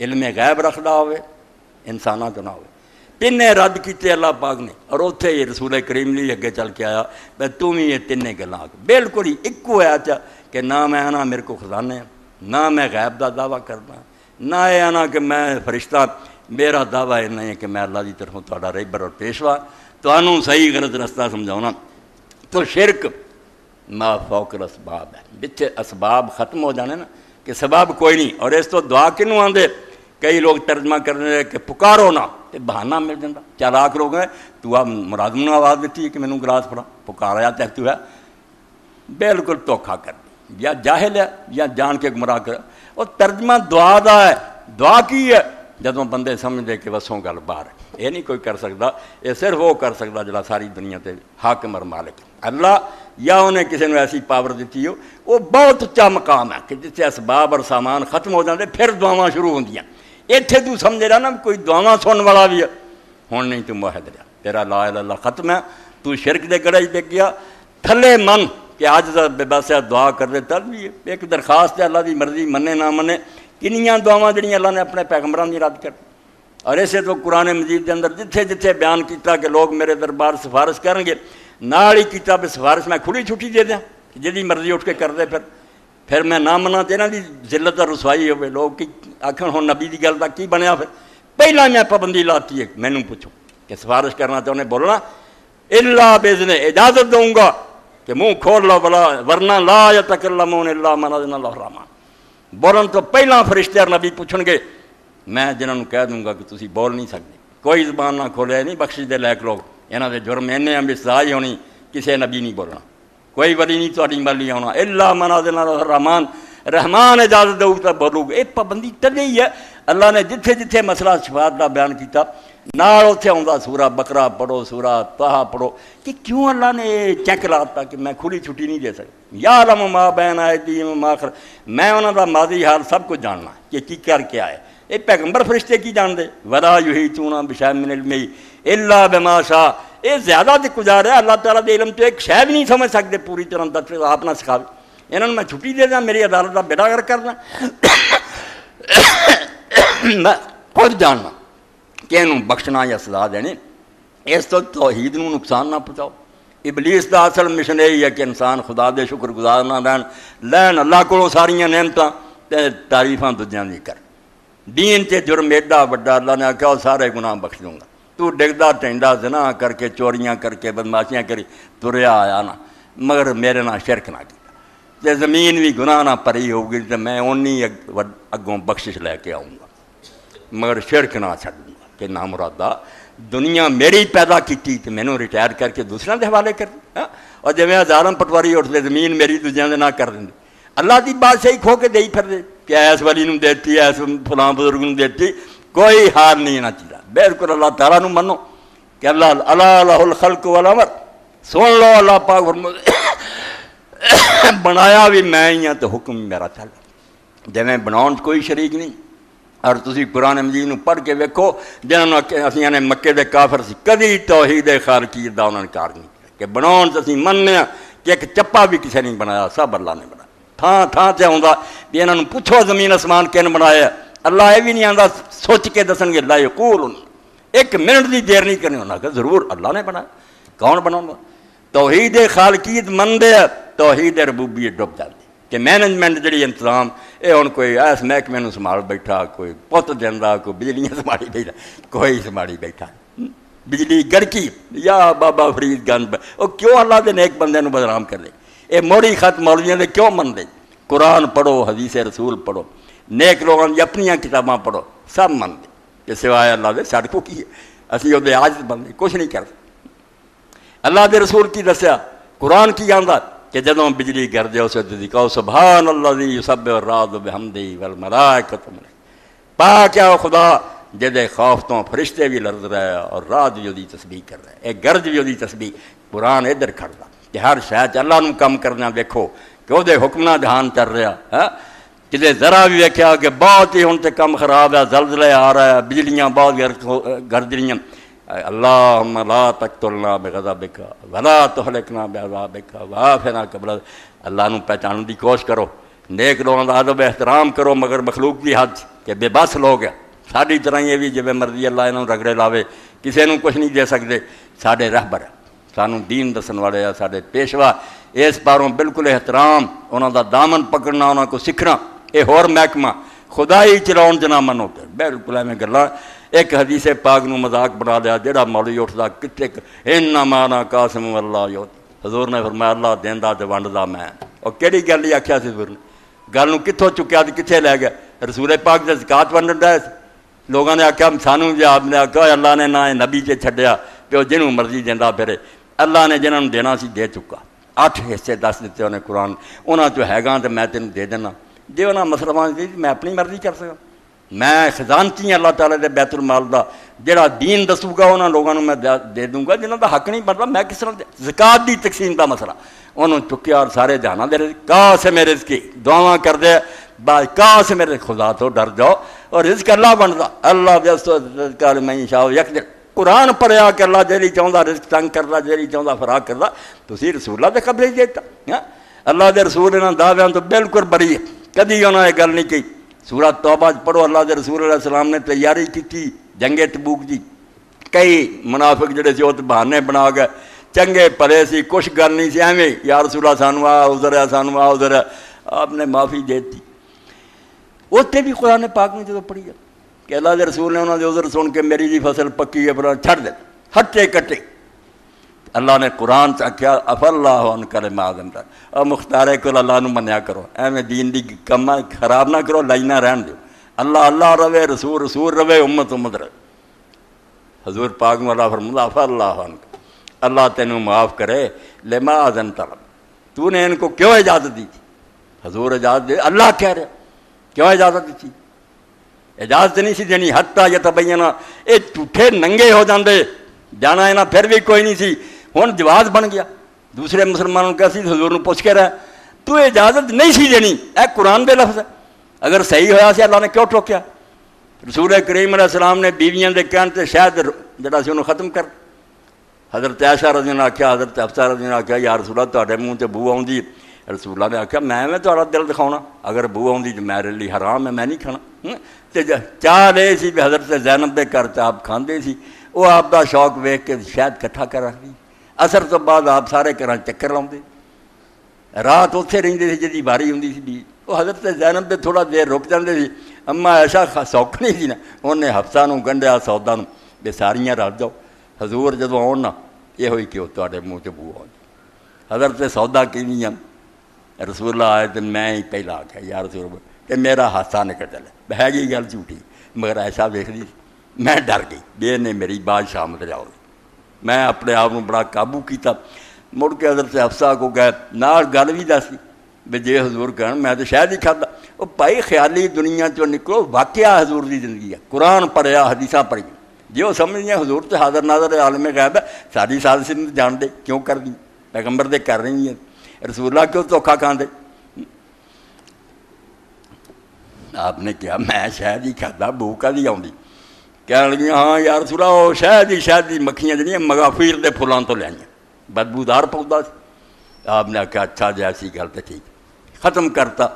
علم غیب رکھدا ہوے انساناں تو نہ ہوے تین رد کیتے اللہ پاک نے، اور اتنے ہی رسول کریم لی اگے چل کے آیا بھائی تم ہی یہ تین گلاں بالکل ہی ایک ہوا چا کہ نہ میں آنا میرے کو خزانے نہ میں غیب دا دعویٰ کرنا نہ یہ آنا کہ میں فرشتہ، میرا دعویٰ یہ نہیں ہے کہ میں اللہ کی طرفوں تا ریبر اور پیشوا۔ تو صحیح غلط رستہ سمجھاؤنا۔ تو شرک ما فوق اسباب ہے۔ بچے اسباب ختم ہو جانے نا کہ سباب کوئی نہیں۔ اور اس تو دعا کنوں آدھے کئی لوگ ترجمہ کر رہے کہ پکارو نہ تو بہانہ مل جاتا چالاک لوگ ہیں، تو آپ مراد نے آواز دیتی ہے کہ میں نے گلاس پڑا پکارا جاتا ہے تو ہے بالکل دھوکھا کر یا جاہل ہے، یا جان کے گمراہ کر۔ اور ترجمہ دعا دا ہے۔ دعا کی ہے؟ جدوں بندے سمجھ کہ وسوں گل باہر یہ نہیں کوئی کر سکتا یہ صرف وہ کر سکتا جڑا ساری دنیا تے حاکم اور مالک اللہ یا انہیں کسی نے ایسی پاور دیتی ہو، وہ بہت اچا مقام ہے کہ جس سے اسباب اور سامان ختم ہو جاتے پھر دعوا شروع ہوں اتنے تو سمجھے رہا نا کوئی دعوا سن والا بھی ہے۔ ہوں نہیں تو معاہد رہا۔ تیرا لا اللہ ختم ہے، تو شرک دے گڑے دیکھ گیا۔ تھلے من کہ آج بے بس دعا کر دے تب بھی ایک درخواست ہے، اللہ کی مرضی منے نہ منے۔ کنیاں دعوا جڑیاں اللہ نے اپنے پیغمبران کی رد کر۔ اور اسے تو قرآن مجید کے اندر جتھے جتھے بیان کیتا کہ لوگ میرے دربار سفارش کریں گے نال ہی کیتا بھی سفارش میں کھلی چھٹی دے دیا جی مرضی اٹھ کے کر دے پھر پھر میں نہ منا تو یہاں کی ضلعت اور رسوائی ہوئے لوگ کی آخر ہوں نبی کی گل کا کی بنیا پھر پہلا میں پابندی لاتی ہے مینو پوچھو کہ سفارش کرنا چاہنے بولنا اللہ بزن اجازت دوں گا کہ منہ کھول لو بلا ورنہ لا یا تک اللہ مون اللہ منا دینا اللہ بولن تو پہلا فرشتے اور نبی پوچھن گے میں جنہوں کہہ دوں گا کہ تھی بول نہیں سکتے کوئی زبان نہ کھولے نہیں بخش دے لائق لوگ یہاں کے جرم ایسے بھی سزا ہی ہونی کسی نبی نہیں بولنا کوئی ولی نہیں تاری ملی آنا اللہ منا دینا رحمان رحمان اجازت دو تو بولو گے یہ پابندی تلے ہی ہے اللہ نے جتھے جتھے مسئلہ شفاعت کا بیان کیتا نال اتنے آتا سورا بکرا پڑھو سورا تہا پڑھو کہ کیوں اللہ نے چیک لاتا کہ میں کھلی چھٹی نہیں دے سکتا یا علم ماں بہن آئے دیم آخر میں انہوں کا ماضی حال سب کچھ جاننا کہ کی کر کے آئے یہ پیغمبر فرشتے کی جان دے ودا یو اللہ بما شاہ یہ زیادہ تو گزار ہے اللہ تعالیٰ دے علم تو ایک شہ بھی نہیں سمجھ سکتے پوری طرح تک آپ نہ سکھا یہاں میں چھٹی دے دیا، میری عدالت کا بیٹا کر کرنا۔ میں خود جاننا کہ یہ بخشنا یا سزا دینی اس تو توحید نو نقصان نہ پہنچاؤ۔ ابلیس دا اصل مشن یہی ہے کہ انسان خدا دے شکر گزار نہ رہن۔ لین اللہ کو ساریا نعمت تعریفاں دجیاں دی کر۔ دین تے جرم ایڈا وڈا، اللہ نے آخیا سارے گناہ بخش دوں گا۔ تو ڈگتا ٹینڈا زنا کر کے چوریاں کر کے بدماشیاں کری، تریا آیا نا، مگر میرے نہ شرک نہ کیا تے زمین بھی گناہ نہ پری ہوگی تو میں اونی اگوں بخشش لے کے آؤں گا، مگر شرک نہ چڈوں گا کہ نہ مرادہ، دنیا میری پیدا کی تو مینوں ریٹائر کر کے دوسرے کے حوالے کر ہاں؟ اور جی میں ہزارم پٹواری اٹھتے زمین میری دوجے نہ کر دیں۔ اللہ کی بادشاہی کھو کے دے پھر دے کہ ایس والی نو دیتی، ایس فلاں بزرگ نو دیتی کوئی ہار نہیں آنا چاہیے بالکل اللہ تعالیٰ نو منو کہ اللہ اللہ اللہ الخلق والامر۔ سن لو اللہ پاک بنایا بھی میں ہی ہوں تو حکم میرا چل۔ جی میں بناؤ کوئی شریک نہیں۔ اور تسی قرآن مجید نو پڑھ کے ویکو جنہوں نے نے یعنی مکے دے کافر سی کدی توحید خالقیت دا انہوں نے کار نہیں کیا کہ بناؤ تو اسی مننے ہاں کہ ایک چپا بھی کسی نہیں بنایا، سب اللہ نے بنایا۔ تھان تھان سے آؤں بھی یہاں پوچھو زمین آسمان کن بنایا۔ اللہ یہ بھی نہیں آتا سوچ کے دسن گے، لا یقول ایک منٹ کی دیر نہیں کرنی ہونا کہ ضرور اللہ نے بنایا۔ کون بنا توحید خالقیت من دے توحید ربوبیت ڈب جاتی کہ مینجمنٹ جڑی انتظام یہ ہوں کوئی ایس محکمے سنبھال بیٹھا، کوئی پت دینا کوئی بجلیاں سنبھالی بیٹھا، کوئی سنبھالی بیٹھا۔ بجلی گڑکی، یا بابا فرید گند وہ کیوں اللہ دے نیک بندے بدنام کر دے؟ یہ موڑی خط مولویاں دے کیوں من دے قرآن پڑھو، حدیث رسول پڑھو۔ نیک لوگوں کی اپنی کتاباں پڑھو، سب من دے کہ سوائے اللہ دے سڑ کو کی ہے۔ اسی وہ آج بندے کچھ نہیں کرتے اللہ دے رسول کی دسیا، قرآن کی آدھا کہ جدوں بجلی کر دے اسے دی کہو سبحان اللہ دی سب رات بحمدی والملائکۃ پا کیا خدا، جدے خوف تو فرشتے بھی لرز رہے اور رات بھی وہ تسبیح کر رہے ایک گرج بھی وہ تسبیح، قرآن ادھر کھڑتا کہ ہر شاید اللہ نو کم کرنا، دیکھو کہ وہ حکم نہ دھیان چل رہا ہے ہاں؟ کتنے ذرا بھی ویکیا کہ بہت ہی ہوں تو کم خراب ہے، زلزلے آ رہا ہے، بجلیاں بہت گرد رہی ہیں اللہ لا تک تلنا بے غذا بکا ولا تو لکھنا بے غذا بکا واہ پھر قبل اللہ نو پہچان کی کوشش کرو۔ نیک لوگوں کا ادب احترام کرو، مگر مخلوق کی حد کہ بے بس لوگ ہے ساری طرح یہ بھی جی مرضی اللہ یہ رگڑے لاوے کسی نے کچھ نہیں دے سکتے سارے رہبر سانو دین دسن والے آ سارے پیشوا۔ اس پاروں بالکل احترام انہوں دا دامن پکڑنا انہوں کو سیکھنا یہ ہور محکمہ خدا ہی چلاؤ جنا منو کے بالکل ایویں گلا، ایک حدیث پاک نو مذاق بنا لیا جہاں مولوی اٹھتا کتنے ان مانا قاسم اللہ یوت حضور نے فرمایا، اللہ دینا تو ونڈا میں۔ اور کہڑی گل ہی آخیا سی حضور نے؟ گل کتوں چکیا تو کتنے لے گیا؟ رسول پاک سے زکات ونڈن ڈا لوگوں نے آخیا سانو جی آپ نے آخیا اللہ نے نہ نبی چ چڈیا کہ وہ جنوں مرضی دینا پھر اللہ نے جنہوں دینا سی دے چکا۔ اٹھ حصے دس دیتے انہیں قرآن۔ انہوں جو ہے گا تو میں تینوں دے دینا۔ جی انہیں مسلمان دی میں اپنی مرضی کر سکا میں خزانچی اللہ تعالیٰ دے بیت المال دا جڑا دین دسوں گا انہوں لوگوں میں دے دوں گا جنہوں دا حق نہیں بنتا میں کس طرح زکات دی تقسیم دا مسئلہ انہوں چکیا اور سارے دھیانہ دے رہے کہاں سے میرے رزقی دعاواں کر دے بھائی کہاں سے میرے خدا تو ڈر جاؤ اور رزق اللہ بنتا اللہ بیستو رزق میں شاہ یک دن قرآن پڑھیا کہ اللہ جیری چاہتا رزق تنگ کرتا جیری چاہتا فراق کرتا تو سی رسول اللہ دے قبل ہی دیتا اللہ دے رسول نے دعویاں تو بالکل بڑی ہے کدی انہوں نے گل نہیں کی؟ سورت توبہ پڑھو، اللہ دے رسول علیہ السلام نے تیاری کی تھی جنگے تبوک دی۔ کئی منافق جڑے سی وہ بہانے بنا گئے چنگے پلے سی، کچھ گل نہیں سی، ایویں یا رسول اللہ سانو آ ادھر ہے سانو آ ادھر ہے آپ نے معافی دیتی اتنے بھی قرآن پاک نے جدو پڑھی ہے کہ اللہ کے رسول نے انہوں نے ادھر سن کے میری جی فصل پکی ہے پر چھڑ دے۔ ہٹے کٹے۔ اللہ نے قرآن چکیا اف اللہ ان کرے مادم کا اور مختار کو اللہ نو منیا کرو، ایویں دین دی کم خراب نہ کرو لائنا رہن دو اللہ اللہ روے رسول رسول روے امت امت رہے۔ حضور پاک اللہ فرمود اف اللہ ان اللہ تینوں معاف کرے لما آزن طلب تو نے ان کو کیوں اجازت دی تھی؟ حضور اجازت دے، اللہ کہہ رہے۔ کیوں اجازت دی تھی؟ اجازت نہیں سی دینی ہٹا یا تبینا یہ جھوٹے ننگے ہو جاندے۔ جانا یہاں پھر بھی کوئی نہیں سی۔ ہوں جواز بن گیا دوسرے مسلمانوں کا سی حضور نے پوچھ کے رہا تو اجازت نہیں سی دینی اے قرآن دے لفظ ہے اگر صحیح ہوا سی اللہ نے کیوں ٹوکیا رسول کریم علیہ السلام نے بیویاں دے کہن تے شاید جڑا سی انہوں ختم کر حضرت عائشہ رضی نے آخیا حضرت افسہ رضی نے آخیا یا رسول اللہ تے منہ تے بو آؤں رسول اللہ نے آخیا میں میں تا دل دکھاؤنا اگر بو آؤں تو میرے لیے حرام ہے میں نہیں کھانا تو چاہ رہے سی بھی حضرت زینب دے کر آپ کھاندے سی وہ آپ دا شوق ویک کے شاید کٹھا کر رکھ دی اثر تو بعد آپ سارے گھر چکر لاؤ رات اتنے رہتے تھے جی باری ہوں سی۔ وہ حضرت زینب دے تھوڑا دیر رک جاتے تھے اما ایسا سوکھ نہیں سی نا۔ انہیں ہفتہ نو گنڈیا سودا بھی ساریاں رل جاؤ۔ حضور جدو آن نا، یہ ہوئی کہ وہ تے منہ چ بو آ حضرت سودا کی رسول اللہ آئے تو میں ہی پہلا آخیا یا رسول کہ میرا حادثہ نکل چلے ہے۔ گئی گل جھوٹی مگر ایسا ویک لی میں ڈر گئی، بے نے میری بادشاہ مت جاؤ۔ میں اپنے آپ کو بڑا قابو کیا مڑ کے حضرت افسا کو گئے نہ گل بھی دسی بھی جی حضور کہن، میں تو شاید ہی کھادا وہ بھائی خیالی دنیا چو نکلو، واقعہ حضور کی زندگی ہے۔ قرآن پڑھیا حدیث پڑھی جی وہ سمجھ حضور تو حاضر ناظر عالم غیب ہے، ساری سازش جان دے، کیوں کر دی؟ پیغمبر دے کر رہی ہیں رسول اللہ کیوں دھوکھا کھان دے؟ آپ نے کیا میں شاید ہی کھادا بو کا جی دی آؤں کہنے لگی ہاں یار سلا وہ شہد ہی شہد کی مکھیاں جہاں مغافیر کے فلوں تو لیا بدبودار پودا آپ نے آخیا اچھا جی ایسی گل تو ٹھیک۔ ختم کرتا۔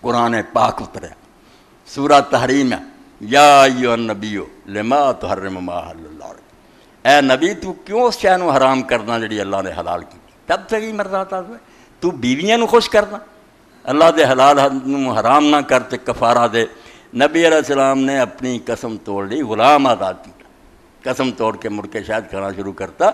قرآن پاک اتریا۔ سورہ تحریم ہے۔ یا نبیو لما تو ما اللہ اے نبی، تو کیوں اس شہ حرام کرنا جڑی اللہ نے حلال کی؟ تب سے ہی مرضا تھا۔ تو بیویاں خوش کرنا۔ اللہ دے حلال حرام نہ کرتے کفارہ دے نبی علیہ السلام نے اپنی قسم توڑ لی، غلام آزاد کی۔ قسم توڑ کے مڑ کے شاید کھانا شروع کرتا۔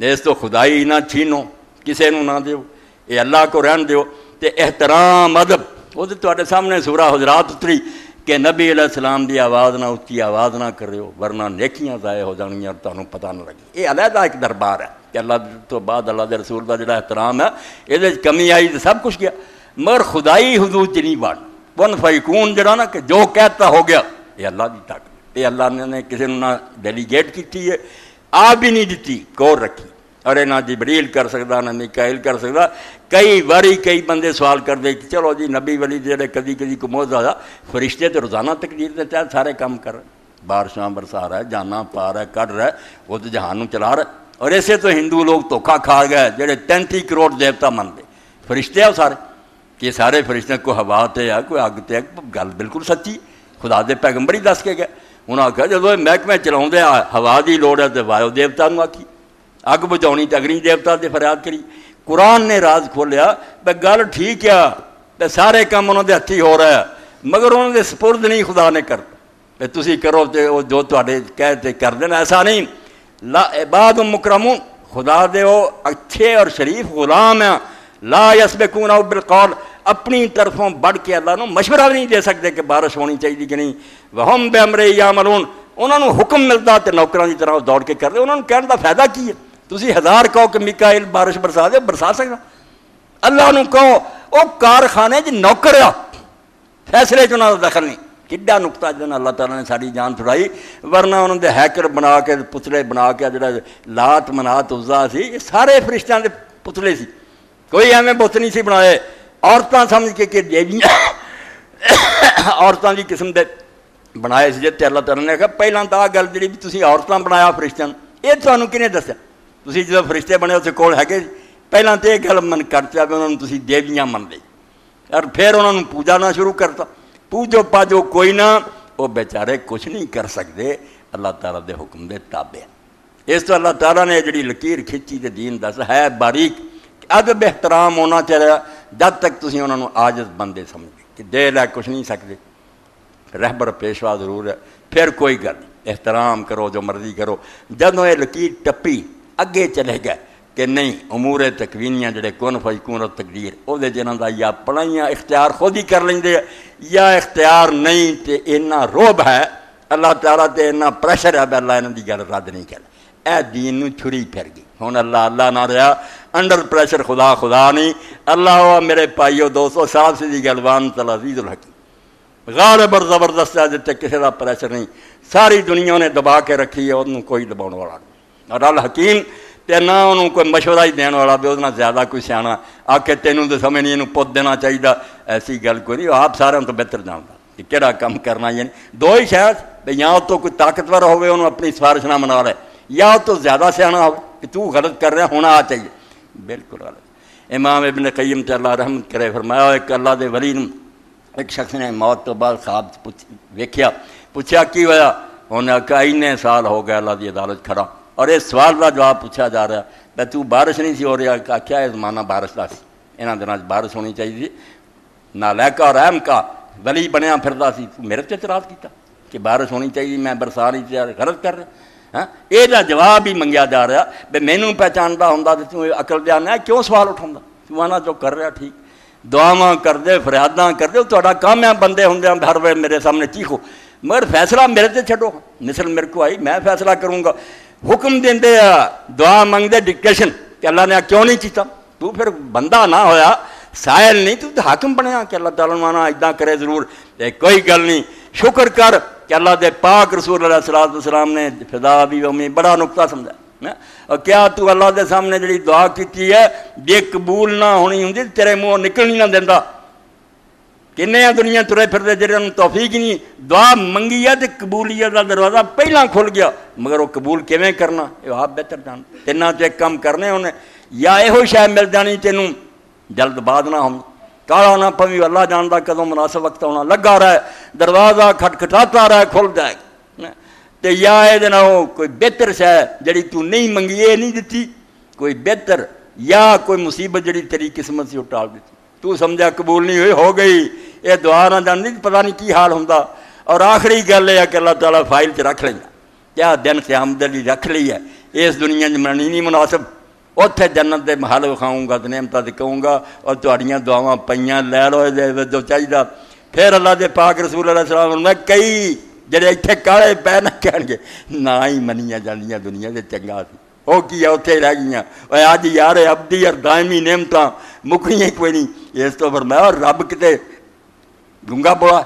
اس تو خدائی نہ چھینو، کسے نو نہ دیو۔ اے اللہ کو رہن دیو۔ تے احترام، ادب۔ وہ تو سامنے سورہ حضرات اتری کہ نبی علیہ السلام دی آواز نہ اچھی آواز نہ کرو ورنہ نیکیاں ضائع ہو جانی اور تمہیں پتہ نہ لگی۔ یہ علیحدہ ایک دربار ہے کہ اللہ تو بعد اللہ دے رسول کا جڑا احترام ہے یہ کمی آئی تو سب کچھ گیا۔ مگر خدائی حدود چ نہیں بڑھ ون فیکون جڑا نا کہ جو کہتا ہو گیا یہ اللہ کی طاقت یہ اللہ نے کسی نے نہ ڈیلیگیٹ کی ہے آ بھی نہیں دیتی کور رکھی۔ اور نہ جی جبریل کر سکتا نہ میکائل کر سکتا کئی باری کئی بندے سوال کر دے کہ چلو جی نبی ولی جڑے کدی کدی کو موت آ فرشتے تو روزانہ تقدیر کے تحت سارے کام کر رہے بارشاں برسا رہا ہے جانا پا رہا ہے کٹ رہا ہے، وہ تو جہان چلا رہا ہے۔ اور ایسے تو ہندو لوگ دھوکھا کھا گئے، جڑے تینتی کروڑ دیوتا منتے فرشتے ہیں سارے۔ کہ سارے فرشتے کوئی ہوا تے ہے، کوئی اگ تے گل بالکل سچی۔ خدا دے پیغمبر ہی دس کے گئے۔ انہوں نے آخیا جب محکمے چلا ہوا کی لوڑ ہے تو وایو دیوتا آخی اگ بجا تو اگنی دیوتا سے فریاد کری۔ قرآن نے راز کھولیا بھائی گل ٹھیک ہے سارے کام انہوں کے ہاتھی ہو رہا ہے، مگر انہوں نے سپرد نہیں خدا نے کر۔ تھی کرو تو جو تے کہتے کر دینا، ایسا نہیں۔ لا عباد مکرم خدا دے وہ اچھے اور شریف غلام ہیں۔ لا یس بکون بالقول اپنی طرفوں بڑھ کے اللہ نو مشورہ بھی نہیں دے سکتے کہ بارش ہونی چاہیے کہ نہیں۔ وہم بے امرے یا ملون انہوں نے حکم ملتا تو نوکروں کی طرح دوڑ کے کرتے انہوں نے کہنے کا فائدہ کی ہے؟ تھی ہزار کہو کہ میکائل بارش برسا دے، برسا سکتا اللہ نو کہو وہ کارخانے چ نوکر آ۔ فیصلے چ انہوں کا دخل نہیں۔ کڈا نقطہ جن اللہ تعالیٰ نے ساری جان چھڑائی ورنہ انہوں نے ہیکر بنا کے، پتلے بنا کے جڑا لات منات ازا سی، یہ سارے فرشتوں کے پتلے سی۔ کوئی ایویں بت نہیں سی بنائے عورتیں سمجھ کے کہ دیویاں عورتوں کی قسم کے بنائے سے جی اللہ تعالیٰ نے کہا پہلے تو آ گل جی تھی عورتیں بنایا فرشتوں یہ تمہیں کنے دسیا تھی جب فرشتے بنے اسے کول ہے پہلے تو یہ گل من کر چاہ بھی انہوں نے تھی دیویاں من لی اور پھر انہوں نے پوجا نہ شروع کرتا پوجو پاجو کوئی نہ وہ بیچارے کچھ نہیں کر سکتے اللہ تعالیٰ دے حکم دے تابع اس تو اللہ تعالیٰ نے جڑی لکیر کھچی تے دین دس ہے باریک ادب احترام ہونا چاہیے، جب تک تھی انہوں نے آجز بندے سمجھ کہ دے لے، کچھ نہیں سکتے۔ رہبر پیشوا ضرور ہے۔ پھر کوئی گل احترام کرو جو مرضی کرو۔ جدوں یہ لکیر ٹپی، اگے چلے گئے کہ نہیں، امور تکوینیاں جڑے کون فجکون تقدیر وہ جنہوں کا یا پڑھائیاں اختیار خود ہی کر لیں یا اختیار نہیں تے اینا روب ہے۔ اللہ تعالیٰ تے اینا پریشر ہے اللہ انہوں کی گل رد نہیں کر اے دین نو چھری پھر گئی۔ ہوں اللہ اللہ نہ رہا انڈر پریشر خدا خدا نہیں۔ اللہ میرے پائیو، دوستو، صاحب سی دی گلوان تلا عزیز الحکیم۔ غار بر زبردست ہے، جتنے کسی کا پریشر نہیں۔ ساری دنیا نے دبا کے رکھی ہے، انہوں کوئی دباؤ والا نہیں۔ اور الحکیم تے نہ انہوں کوئی مشورہ ہی دین والا بھی وہ زیادہ کوئی سیاح آ کے تینوں تو سمجھ نہیں پت دینا چاہیے ایسی گل کوئی نہیں، آپ سارے تو بہتر جانتا۔ کہ کہڑا کام کرنا یعنی دو ہی شاید بھائی یا تو کوئی طاقتور ہوے انہوں اپنی سفارش نہ منا لے یا تو زیادہ سیاح ہو کہ تو غلط کر رہا ہونا آ چاہیے۔ بالکل غلط۔ امام ابن قیم تے اللہ رحمت کرے، فرمایا ایک اللہ دے ولی ایک شخص نے موت تو بعد خواب ویکھیا۔ پوچھا کی ہوا انہیں آخیا اینے سال ہو گیا اللہ دی عدالت کھڑا۔ اور اس سوال کا جواب پوچھا جا رہا ہے تو بارش نہیں سی ہو رہا کیا ہے زمانہ بارش کا سی؟ یہاں دنوں بارش ہونی چاہیے۔ نہ اور اہم کا ولی بنیا پھرتا سی۔ میرے سے اعتراض کیتا کہ بارش ہونی چاہیے، میں برسا نہیں غلط کر رہا ہاں یہ جواب ہی منگیا جا رہا بھائی مینو پہچانتا ہوں تو اکل دیا ہے کیوں سوال اٹھا تو آنا جو کر رہا ٹھیک دعوا کر دے فریاداں کر دے تا کامیاب بندے ہوں ہر وے میرے سامنے چیخو مگر فیصلہ میرے سے چھڈو نسل میرے کو آئی میں فیصلہ کروں گا حکم دیں دعا منگتے ڈکٹیشن کہ اللہ نے کیوں نہیں کیتا تو پھر بندہ نہ ہویا سائل نہیں تو حاکم بنیا کہ اللہ تعالیٰ مانا ادا کرے ضرور کوئی گل نہیں شکر کر کہ اللہ دے پاک رسول اللہ صلاح السلام نے فضا بھی امی بڑا نقطہ سمجھا۔ اور کیا تو اللہ دے سامنے جڑی دعا کی ہے؟ بے قبول نہ ہونی ہوں تیرے منہ نکل نہ دینا کنے دنیا ترے پھرتے جہاں توفیق نہیں۔ دعا منگی ہے تو قبولیت کا دروازہ پہلا کھل گیا۔ مگر وہ قبول کیویں کرنا؟ یہ آپ بہتر جان تین تو ایک کام کرنے انہیں یا یہ شاید مل جانی تینوں؟ جلد باد نہ ہو کالا نہ پوی اللہ جانتا کدوں مناسب وقت ہونا لگا رہا ہے دروازہ کھٹکھٹاتا رہا ہے کھل جائے تو یا یہ کوئی بہتر شہ جڑی تو نہیں منگی یہ نہیں دیتی کوئی بہتر یا کوئی مصیبت جڑی تیری قسمت سے وہ ٹال دیتی تو سمجھا قبول نہیں ہوئی ہو گئی یہ دعا نہ جانتی پتا نہیں کی حال ہوں اور آخری گل یہ کہ اللہ تعالیٰ فائل چ رکھ لیں کیا دن قیامت لی رکھ لی ہے اس دنیا مننی نہیں مناسب اتنے جنت کے محل وکھاؤں گا نعمت کہوں گا اور تھوڑیاں دعوا پہ لے لو جو چاہیے پھر اللہ دے پاک رسول اللہ السلام میں کئی جڑے اتنے کالے پہ نہ کہن گے نہ ہی منیا جانیا دنیا سے چنگا سی وہ کی اتنے رہ گئی اج یار ابدی اور دائمی نعمت مکنی کوئی نہیں اس تو میں رب کتے گنگا بولا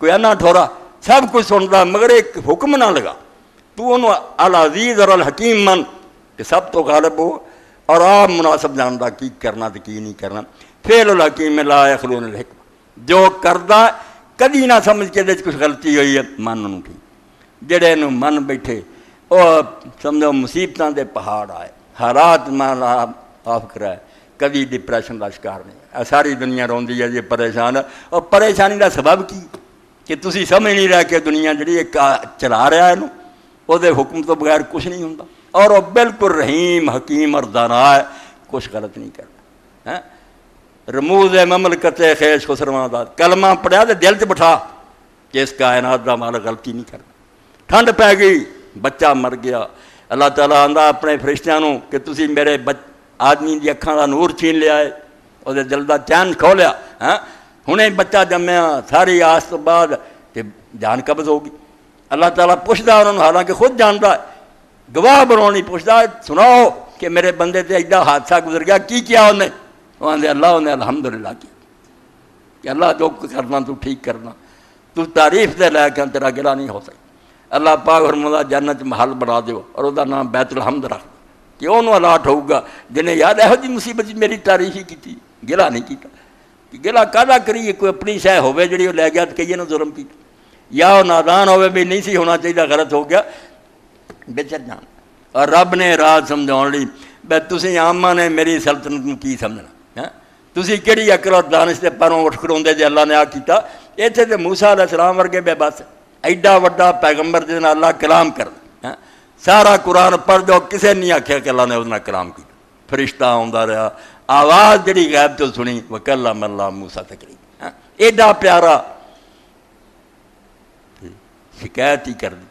کوئی اینا ٹھورا سب کچھ سنتا مگر ایک حکم نہ لگا تو انہوں العزیز اور الحکیم من کہ سب تو غالب ہو اور آپ مناسب جانتا کی کرنا تو کی نہیں کرنا۔ پھر الحکیم لا خلون الحکم جو کردہ کدی نہ سمجھ کے کچھ غلطی ہوئی ہے، من کی۔ جڑے نو من بیٹھے وہ سمجھو مصیبتوں دے پہاڑ آئے۔ حالات من آف کرائے۔ کدی ڈپریشن کا شکار نہیں۔ ساری دنیا روی ہے جی پریشان اور پریشانی کا سبب کی؟ کہ تسی سمجھ نہیں رہا کہ دنیا جڑی ایک چلا رہا ہے وہ حکم تو بغیر کچھ نہیں ہوں اور وہ بالکل رحیم، حکیم اور دانا ہے، کچھ غلط نہیں کرتا ہاں؟ رموز مملکت خیش خسرواں کلمہ پڑھیا تو دل چ بٹھا کہ اس کائنات کا مال غلطی نہیں کرنا ٹھنڈ پی گئی، بچہ مر گیا۔ اللہ تعالیٰ آدھا اپنے فرشتوں کہ تسی میرے بچ، آدمی کی اکھان کا نور چھین لیا ہے وہ دل کا چین کھو لیا ہاں؟ ہوں بچہ جمیا، ساری آس تو بعد کہ جان قبض ہوگی اللہ تعالیٰ پوچھتا انہوں نے حالانکہ خود جانتا ہے گواہ بناؤ نہیں پوچھتا سناؤ کہ میرے بندے سے ایڈا حادثہ گزر گیا، کی کیا انہیں وہ آدھے اللہ انہیں الحمد للہ کیا۔ کہ اللہ جو کرنا، تو ٹھیک کرنا۔ تو تعریف دے لے کے تیرا گلا نہیں ہو سکتا۔ اللہ پاک اور جنت محل بنا دیو اور وہ نام بیت الحمد رکھ۔ کہ انہوں الاٹ ہوگا، جنہیں یاد یہو جی مصیبت جی میری تعریف ہی کی گلا نہیں کیتا۔ کہ گلا کہا کریے کوئی اپنی شہ ہوے جی وہ لے گیا تو کئی ظلم کی یا وہ نادان ہوے بھی نہیں سی ہونا چاہیے، غلط ہو گیا۔ بچر جان۔ اور رب نے راز سمجھا لی بھائی تھی آما نے میری سلطنت کی سمجھنا؟ ہاں؟ تھی کہڑی اکل اور دانش کے پروں اٹھ کرو جی اللہ نے آ کیا اتنے تو موسا علیہ السلام ورگے بے بس۔ ایڈا وا پیغمبر جن اللہ کلام کر ہاں؟ سارا قرآن پڑھ دو، کسے نہیں آخیا کہ اللہ نے وہ کلام کیا فرشتہ آتا رہا آواز جڑی غائب تو سنی وہ کلا ملا موسا تکری ہاں؟ ایڈا پیارا شکایت ہی کر دی۔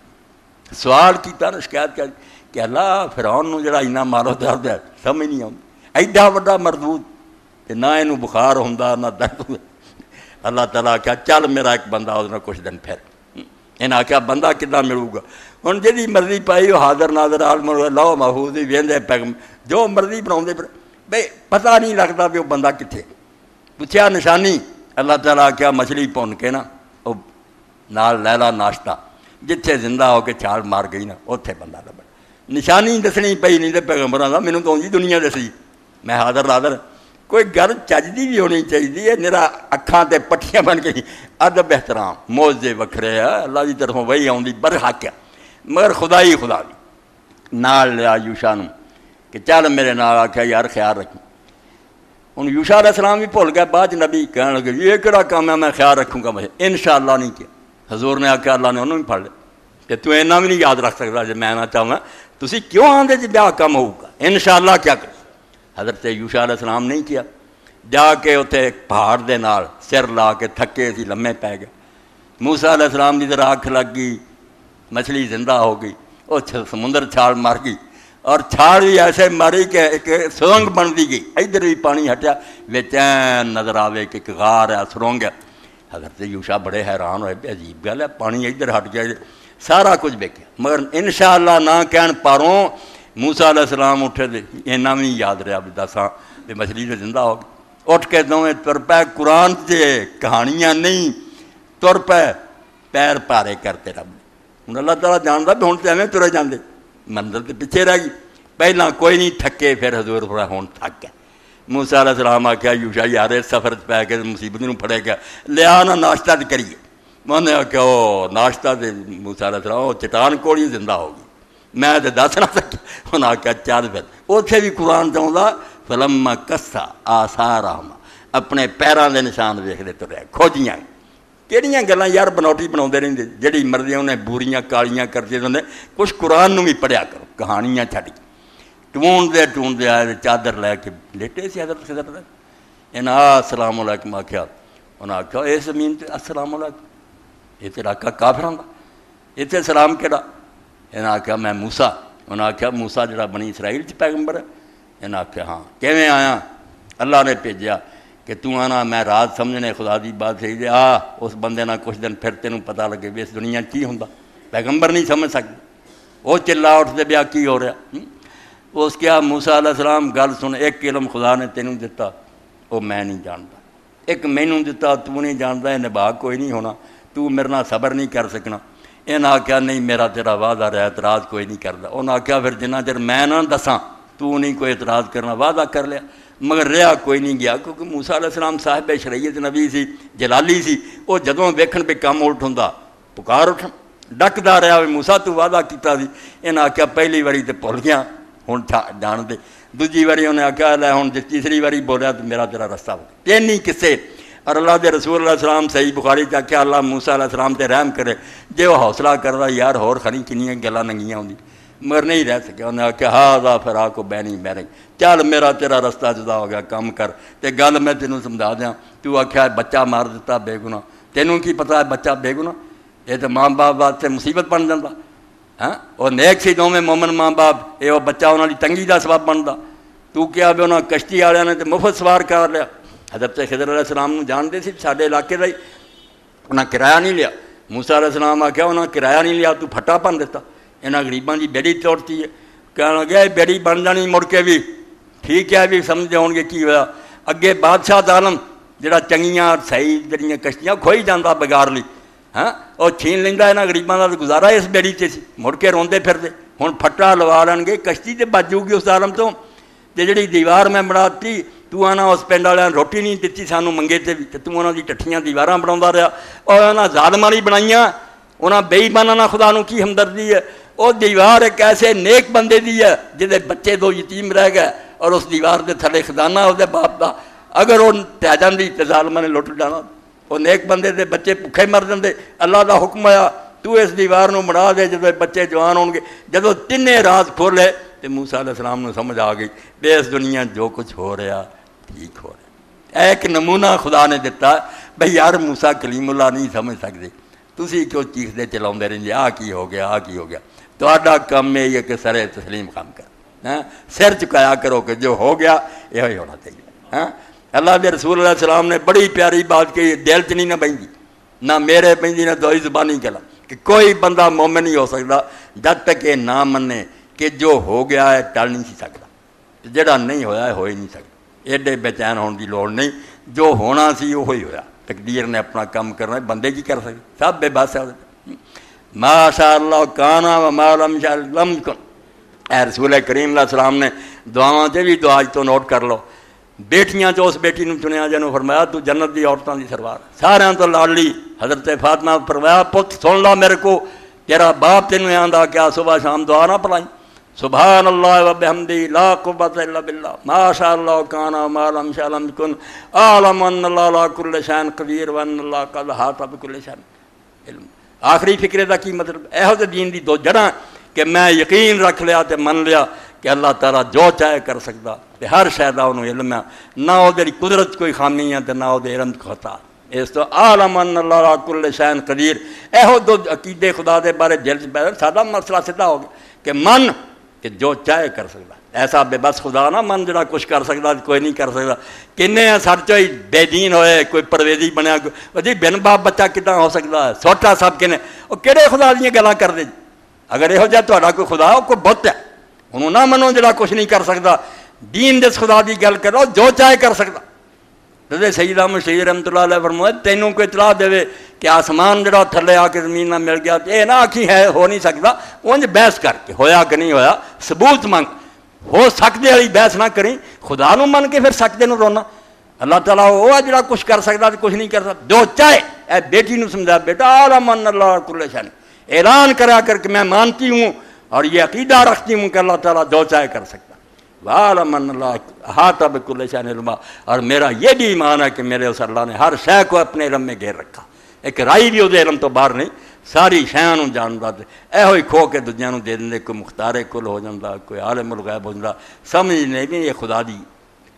سوال کیا نا، شکایت کر کہ اللہ فرعون جڑا اینا مارو درد ہے، سمجھ نہیں آتا ایڈا وا مردود کہ نہ یہ بخار ہوں نہ درد اللہ تعالیٰ کیا چل میرا ایک بندہ وہ کچھ دن پھر۔ انہیں آخیا بندہ کدا ملو گا ہوں جی مرضی پائی وہ حاضر ناظر آل لو محفوظ ہی وہدے پیغم، جو مرضی بنا بھائی پتہ نہیں لگتا بھی وہ بندہ کتنے پوچھا نشانی، اللہ تعالیٰ کیا مچھلی پن کے نا وہ نال لیلا ناشتہ جتھے زندہ ہو کے چھال مار گئی نا اتنے بندہ لبا نشانی دسنی پی نہیں تو پیغمبر کا مینو تو دنیا دسی میں حاضر ناظر کوئی گل چجتی بھی ہونی چاہیے میرا اکھان تے پٹیاں بن گئی ادب احترام موجے وکھرے ہے اللہ کی طرفوں وہی آؤں بر حق ہے مگر خدا ہی خدا بھی نال لیا یوشا نو کہ چل میرے نال آخیا یار خیال رکھوں ہوں یوشا علیہ السلام بھی بھول گیا بعد نبی کہنے لگے یہ کہڑا کام ہے میں خیال رکھوں گا مجھے ان شاء اللہ نہیں کیا حضور نے آخیا اللہ نے انہوں بھی پڑھ لیا۔ کہ تو اینا بھی نہیں یاد رکھ سکتا جی میں چاہوں گا۔ تھی کیوں آدھے جی بیا کم ہوگا؟ ان شاء اللہ کیا کر حضرت یوشا علیہ السلام نہیں کیا۔ جا کے اتنے پہاڑ دے نال سر لا کے تھکے سی لمے پی گئے۔ موسا علیہ السلام کی طرح اکھ لگ گئی، مچھلی زندہ ہو گئی وہ سمندر چھال مر گئی۔ اور چھال بھی ایسے ماری کہ ایک سرنگ بنتی گئی۔ ادھر بھی پانی ہٹیا بے چین نظر آئے کہ ایک غار ہے، سرنگ ہے۔ حضرت یوشا بڑے حیران ہوئے، عجیب گل ہے، پانی ادھر ہٹ گیا، سارا کچھ بیکیا مگر ان شاء اللہ نہ کہن پاروں موسا علیہ السلام اٹھے دے اینا بھی یاد رہا بھی دساں بھی مچھلی تو زندہ ہو گئی اٹھ کے دونوں تر پہ قرآن سے کہانیاں نہیں، تر پہ پیر پارے کرتے رب۔ ہوں اللہ تعالیٰ جانتا بھی ہوں تو ایویں ترے جانے منزل تو پیچھے رہ گئی۔ پہلے کوئی نہیں تھکے، پھر حضور تھوڑا ہوں تھک گیا موسا علیہ السلام آخیا یوشا جی، یار سفر پی کے مصیبت میں پڑے گیا لیا نا ناشتہ تو کریے۔ میں نے آخیا وہ ناشتہ تو موسا علیہ السلام وہ چٹان کوڑی زندہ ہوگی میں تو دس نہ سکیا انہیں آخیا چل پھر۔ اتنے بھی قرآن چاہتا فلم کسا آسا اپنے پیروں کے نشان ویختے ترے، کھوجیاں۔ کہڑی گلیں یار بنوٹی بنا رہتے جہی مرضی انہیں بوریاں، کالیاں کرتے رہتے کچھ قرآن بھی پڑھیا کرو، کہانیاں چھڈ ٹونڈتے ٹونڈتے آئے چادر لے کے لیٹے سی حضرت خضر انہیں آ، السلام علیکم آخیا انہیں آخیا اس زمین سے السلام علیکم۔ یہ تو علاقہ کافر کا اتنے سلام کہڑا انہیں آخیا میں موسا انہیں آخیا موسا جڑا بنی اسرائیل چ پیغمبر ہے۔ انہیں آخیا ہاں۔ کیویں آیا؟ اللہ نے بھیجا کہ تو آنا، میں رات سمجھنے، خدا دی بات صحیح آ اس بندے نہ کچھ دن پھر تینوں پتہ لگے بھی اس دنیا کی ہوں پیغمبر نہیں سمجھ سکتے وہ چلا اٹھتے بیا کی ہو رہا؟ اس کیا موسا علیہ السلام گل سن، ایک علم خدا نے تینوں دتا، وہ میں نہیں جانتا ایک مینوں دتا، تو نہیں جانتا یہ نباہ کوئی نہیں ہونا، تو میرے نہ صبر نہیں کر سکنا۔ یہ آخیا نہیں، میرا تیرا وعدہ رہا، اعتراض کوئی نہیں کرتا انہیں آخیا پھر جنہ چر میں نہ دساں، تو نہیں کوئی اعتراض کرنا، وعدہ کر لیا۔ مگر رہا کوئی نہیں گیا، کیونکہ موسا علیہ السلام صاحب شریعت نبی سی، جلالی سی، وہ جدوں ویکھن پہ کم الٹ ہوں پکار اٹھ ڈکدا رہا موسا تو وعدہ کیتا سی۔ انہیں آخیا پہلی واری تو بھول گیا۔ ہوں جان دے دوجی واری انہیں آخیا لے ہوں جی تیسری واری بولیا تو میرا تیرا رستہ ہو تین کسے اور اللہ دے رسول علیہ السلام صحیح بخاری چ آخیا اللہ موسا علیہ السلام تے رحم کرے جے وہ حوصلہ کردا یار ہور خری کنیاں گلاں ننگیاں ہوندی مگر نہیں رہ سکیا انہیں آخیا ہا پھر آ کو بہنی بہن چل میرا تیرا رستہ جدا ہو گیا کام کر تے گل میں تینوں سمجھا دیا تو آخیا بچہ مار دیتا بے گنا تینوں کی پتا ہے بچہ بے گنا یہ تو ماں باپ واسطے مصیبت بن جاتا ہاں؟ وہ نیک سی دونوں مومن ماں باپ یہ وہ بچہ انہوں کی تنگی کا سبب بنتا۔ تو کیا بھی انہوں کشتی والوں نے تو مفت سوار کر لیا۔ حضرت خضر علیہ السلام جانتے سی سارے علاقے کا ہی۔ انہیں کرایہ نہیں لیا۔ موسا علیہ السلام آخیا انہیں کرایہ نہیں لیا، تو پھٹا بن دیتا یہاں غریباں کی بیڑی توڑتی ہے۔ کہنے لگے بیڑی بن جانی مڑ کے بھی۔ ٹھیک ہے بھی سمجھتے ہو گے کی ہوا۔ اگے بادشاہ دالم جہاں چنگیاں صحیح جہاں کشتیاں کھوئی جانا بگار لی۔ ہاں؟ وہ چھین لینا یہاں غریباں کا گزارا اس بیڑی سے۔ مڑ کے روندے پھرتے۔ ہوں پھٹا لوا لین گے۔ کشتی تو بچ گی اس دالم تو۔ جی دیوار میں بناتی تو آنا اس پنڈ والے روٹی نہیں دیتی سانوں منگے تے بھی۔ تو انہوں کی ٹٹیاں دیوار بنا رہا اور انہیں ظالم نہیں بنائیاں۔ انہیں بےمانا خدا نو کی ہمدردی ہے؟ وہ دیوار ایک ایسے نیک بندے دی ہے جہے بچے دو یتیم رہ گئے اور اس دیوار کے تھلے خزانہ وہ باپ کا اگر وہ پی جاتی تو ظالم نے لٹ جانا۔ نیک بندے دے بچے بھوکھے مر جاتے اللہ کا حکم آیا تو اس دیوار نو مڑا دے جب بچے جوان ہو گے جب تین راز کھولے تو موسا علیہ السلام نے سمجھ آ گئی بے اس دنیا جو کچھ ہو رہا ٹھیک ہو رہا ایک نمونہ خدا نے دتا بھائی یار موسا کلیم اللہ نہیں سمجھ سکتے تھی کیوں چیختے چلا رہے آ کی ہو گیا آ کی ہو گیا تا کم یہ ہے کہ سر تسلیم کام کر سر چکایا کرو کہ جو ہو گیا یہ ہونا چاہیے ہاں اللہ کے رسول علیہ السلام نے بڑی پیاری بات کہی دل چ نہیں نہ بہی نہ میرے پہ نہ دو زبانی کلا کہ کوئی بندہ مومن نہیں ہو سکتا جب تک یہ نہ منے کہ جو ہو گیا ہے، ٹل نہیں سی سکتا۔ جڑا نہیں ہویا ہے ہو ہی نہیں سکتا۔ ایڈے بے چین ہونے کی لوڑ نہیں۔ جو ہونا سی وہی ہوا تقدیر نے اپنا کام کرنا بندے کی کر سکتے۔ سب بے بس ہے۔ ماشاء اللہ کانا و مالم شاء لم اے رسول کریم علیہ السلام نے دعاواں سے بھی دعا تو نوٹ کر لو۔ بیٹیاں چ اس بیٹی نے چنیا جنوں فرمایا تو جنت دی عورتوں دی سروار سارے تو لاڈلی حضرت فاطمہ فرمایا پت سن لا میرے کو تیرا باپ تینوں آندا کیا صبح شام دعا نہ پڑھائی سبحان اللہ و بحمدی لا قوت الا بالله ما شاء الله كان ما لم شاء لم يكن عالم ان الله لا كل شيء قدير وان الله قد احاط بكل شيء علم آخری فکرے دا کی مطلب ایہو جے دین دی دو جڑاں کہ میں یقین رکھ لیا تے من لیا کہ اللہ تعالیٰ جو چاہے کر سکتا، تے ہر شے دا اونوں علم ہے۔ نہ او دی قدرت کوئی خامی ہے تے نہ او دے علم خطا اس تو عالم ان اللہ لا کل شیء قدیر۔ ایہو دو عقیدے خدا دے بارے دل چ پیدا سادہ مسئلہ سیدھا ہو گیا کہ من کہ جو چاہے کر سکتا۔ ایسا بے بس خدا نہ من جڑا کچھ کر سکتا، کوئی نہیں کر سکتا۔ کنے ہیں سر چوئی بے دین ہوئے، کوئی پرویزی بنیا۔ جی بن باپ بچہ کتنا ہو سکتا ہے؟ سوٹا سب کنے۔ وہ کہڑے خدا دیا گلا کر دے؟ اگر یہ جا تا کوئی خدا وہ کوئی بت ہے۔ انہوں نہ منو جڑا کچھ نہیں کر سکتا۔ دین دس خدا دی گل کرو جو چاہے کر سکتا۔ جدے سیدہ مشیر رحمت اللہ علیہ فرمائے تینوں کو اطلاع دے کہ آسمان جڑا تھلے آ کے زمین نہ مل گیا یہ نہ آخی ہے، ہو نہیں سکتا۔ انج بحث کر کے، ہویا کہ نہیں ہویا، ثبوت منگ۔ ہو سکتے والی بحث نہ کریں، خدا نو من کے پھر سکتے نو رونا۔ اللہ تعالیٰ وہ ہے جڑا کچھ کر سکتا کچھ نہیں کر سکتا۔ جو چاہے، اے بیٹی نو سمجھا، بیٹا، آلہ من اللہ کل شان اعلان کرا کر کے میں مانتی ہوں۔ اور یہ عقیدہ رکھتی ہوں کہ اللہ تعالیٰ جو چاہے کر سکتا من اللہ ہاتھ اب کل شان علما اور میرا یہ بھی ایمان ہے کہ میرے اس اللہ نے ہر شے کو اپنے علم میں گھیر رکھا۔ ایک رائی بھی وہ علم تو باہر نہیں، ساری شہوں جانتا تو یہ کھو کے دجیا دے دیں کوئی مختارے کل ہو جاتا کوئی عالم الغیب ہو جاتا سمجھ نہیں بھی یہ خدا دی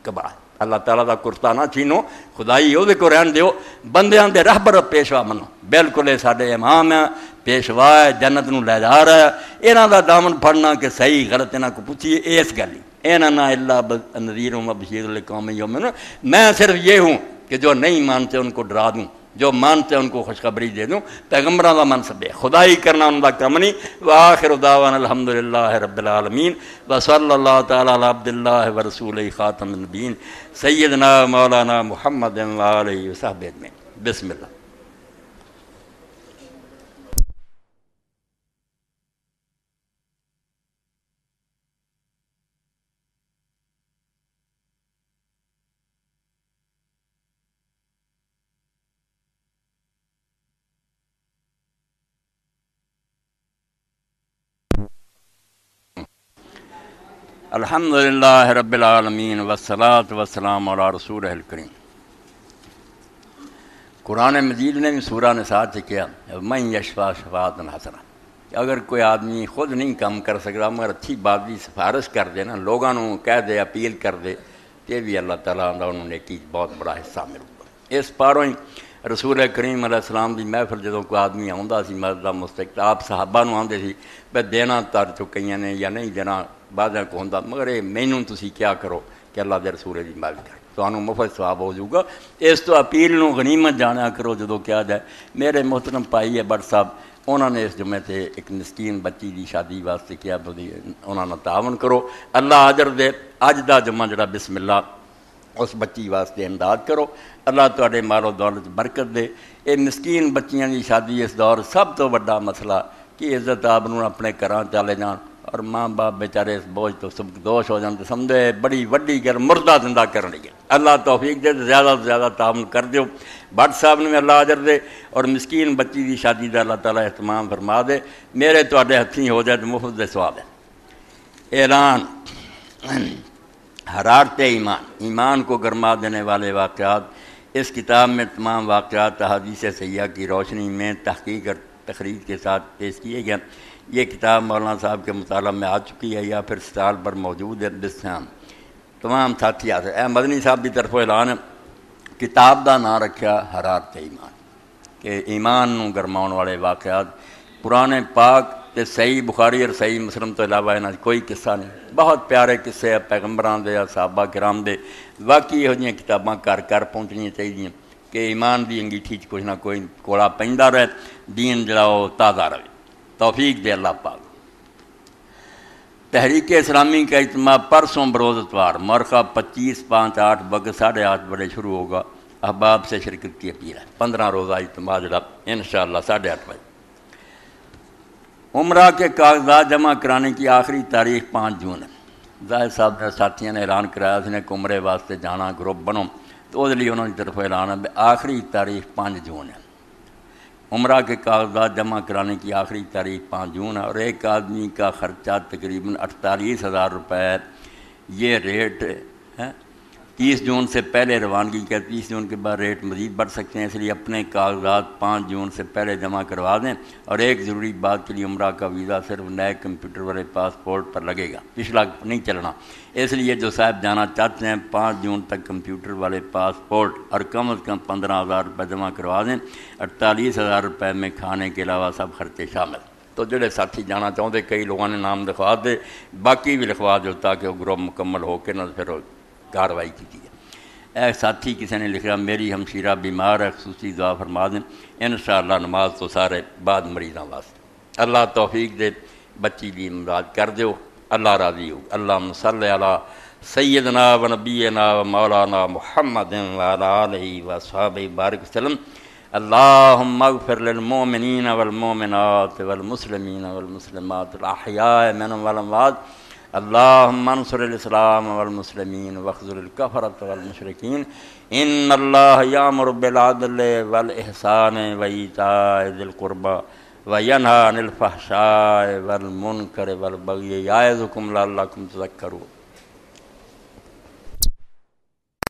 کبا اللہ تعالیٰ کا کرتا نہ چھینو خدائی وہ کو رہن دیو بندیاں دے رہبر پیشوا منو۔ بالکل یہ سارے امام ہے، پیشوا ہے، جنت نو لے جا رہا ہے۔ یہاں کا دامن پھڑنا کہ صحیح غلط یہاں کو پوچھیے اس گل اینا اے اللہ نظیر ہوں بشیر قوم یومن۔ میں صرف یہ ہوں کہ جو نہیں مانتے ان کو ڈرا دوں۔ جو مانتے ہیں ان کو خوشخبری دے دوں۔ پیغمبران کا منصب ہے۔ خدائی کرنا ان کا کم نہیں۔ وآخر دعوان الحمد للہ رب العالمین۔ و صلی اللہ تعالیٰ عبد اللہ و رسول خاتم البین سیدنا مولانا محمد علیہ وصحب بسم اللہ۔ الحمد للہ رب العالمین وسلاۃ وسلام علی رسول الکریم قرآن مجید نے بھی سورہ نے ساتھ کیا میں یشفا شفات حسنا کہ اگر کوئی آدمی خود نہیں کام کر سکتا، مگر اچھی بات بھی سفارش کر دے نا لوگوں کہہ دے، اپیل کر دے تو بھی اللہ تعالیٰ انہوں نے کی بہت بڑا حصہ ملتا اس پاروں ہی رسول کریم علیہ السلام کی محفل جدوں کوئی آدمی آتا سی مرد آپ صحابہ آتے سی بھائی دینا تر چکی نے یا نہیں دینا بعد کو ہوں مگر یہ مینو تھی کیا کرو کہ اللہ دے رسول کی محفل کر تو مفت سواب ہو جائے گا اس تو اپیل نو غنیمت جانا کرو جدو کیا جائے میرے محترم پائی ہے بٹ صاحب انہوں نے اس جمعے سے ایک مسکین بچی کی شادی واسطے کیا انہوں نے تعاون کرو اللہ حاضر دے اج دا جمعہ جڑا بسم اللہ اس بچی واسطے امداد کرو اللہ تے مارو دولت برکت دے یہ مسکین بچیاں کی شادی اس دور سب تو بڑا مسئلہ کہ عزت آپ اپنے گھر چلے جان اور ماں باپ بیچارے اس بوجھ تو سب دوش ہو جان تو سمجھے؟ بڑی وڈی گھر مردہ زندہ کرنے گے اللہ توفیق دے، زیادہ سے زیادہ تعاون کر دیو۔ بٹ صاحب نے اللہ حاضر دے اور مسکین بچی کی شادی دا اللہ تعالیٰ اہتمام فرما دے۔ میرے تو ہاتھی ہو جائے تو مفت دے سواب ہے۔ اعلان حرارت ایمان۔ ایمان کو گرما دینے والے واقعات۔ اس کتاب میں تمام واقعات حدیث سیاح کی روشنی میں تحقیق اور تقریر کے ساتھ پیش کیے گئے۔ یہ کتاب مولانا صاحب کے مطالعہ میں آ چکی ہے، یا پھر سال پر موجود ہے بسام تمام ساتھی آتے اے مدنی صاحب کی طرف اعلان کتاب کا نام رکھا حرارت ایمان، کہ ایمان نو گرماؤن والے واقعات، پرانے پاک تے صحیح بخاری اور صحیح مسلم تو علاوہ یہاں کوئی قصہ نہیں۔ بہت پیارے قصے پیغمبران دے، صحابہ کرام دے۔ باقی یہ کتاباں کر کر پہنچنی چاہیے کہ ایمان دی انگیٹھی کچھ نہ کوئی کوڑا پہنتا رہے، دین جڑا وہ تازہ رہے۔ توفیق دے اللہ پاک۔ تحریک اسلامی کا اجتماع پرسوں بروز اتوار مرخہ پچیس پانچ آٹھ بگ ساڑھے آٹھ بڑے شروع ہوگا۔ احباب سے شرکت کی اپیل ہے۔ پندرہ روزہ اجتماع جڑا ان شاء اللہ ساڑھے آٹھ بجے۔ عمرہ کے کاغذات جمع کرانے کی آخری تاریخ پانچ جون ہے۔ ظاہر صاحب نے ساتھیوں نے اعلان کرایا اس نے عمرے واسطے جانا گروپ بنو، تو وہ لیے انہوں نے طرف اعلان ہے۔ آخری تاریخ پانچ جون ہے۔ عمرہ کے کاغذات جمع کرانے کی آخری تاریخ پانچ جون ہے اور ایک آدمی کا خرچہ تقریباً اٹھتالیس ہزار روپے یہ ریٹ ہے۔ تیس جون سے پہلے روانگی کا تیس جون کے بعد ریٹ مزید بڑھ سکتے ہیں، اس لیے اپنے کاغذات پانچ جون سے پہلے جمع کروا دیں اور ایک ضروری بات کے لیے عمرہ کا ویزا صرف نئے کمپیوٹر والے پاسپورٹ پر لگے گا، پچھلا نہیں چلنا اس لیے جو صاحب جانا چاہتے ہیں، پانچ جون تک کمپیوٹر والے پاسپورٹ اور کم از کم پندرہ ہزار روپے جمع کروا دیں اڑتالیس ہزار روپے میں کھانے کے علاوہ سب خرچے شامل۔ تو جڑے ساتھی جانا چاہتے کئی لوگوں نے نام لکھوا دے، باقی بھی لکھوا دو تاکہ وہ گروپ مکمل ہو کے نہ پھر کاروائی کی ہے۔ اے ساتھی، کسی نے لکھا، میری ہمشیرہ بیمار ہے، خصوصی دعا فرما دیں۔ ان شاء اللہ نماز تو سارے بعد مریضوں واسطے۔ اللہ توفیق دے، بچی بھی امداد کر دیو۔ اللہ راضی ہو۔ اللہ صلی علی سیدنا و نبینا و مولانا محمد علیہ و صحاب بارک وسلم۔ اللہم اغفر للمومنین والمومنات والمسلمین والمسلمات الاحیاء من والاموات۔ اللهم انصر الاسلام والمسلمين واخذل الكفرة والمشركين ان الله يامر بالعدل والاحسان وايتاء ذي القربى وينهى عن الفحشاء والمنكر والبغي يعظكم لعلكم تذكرون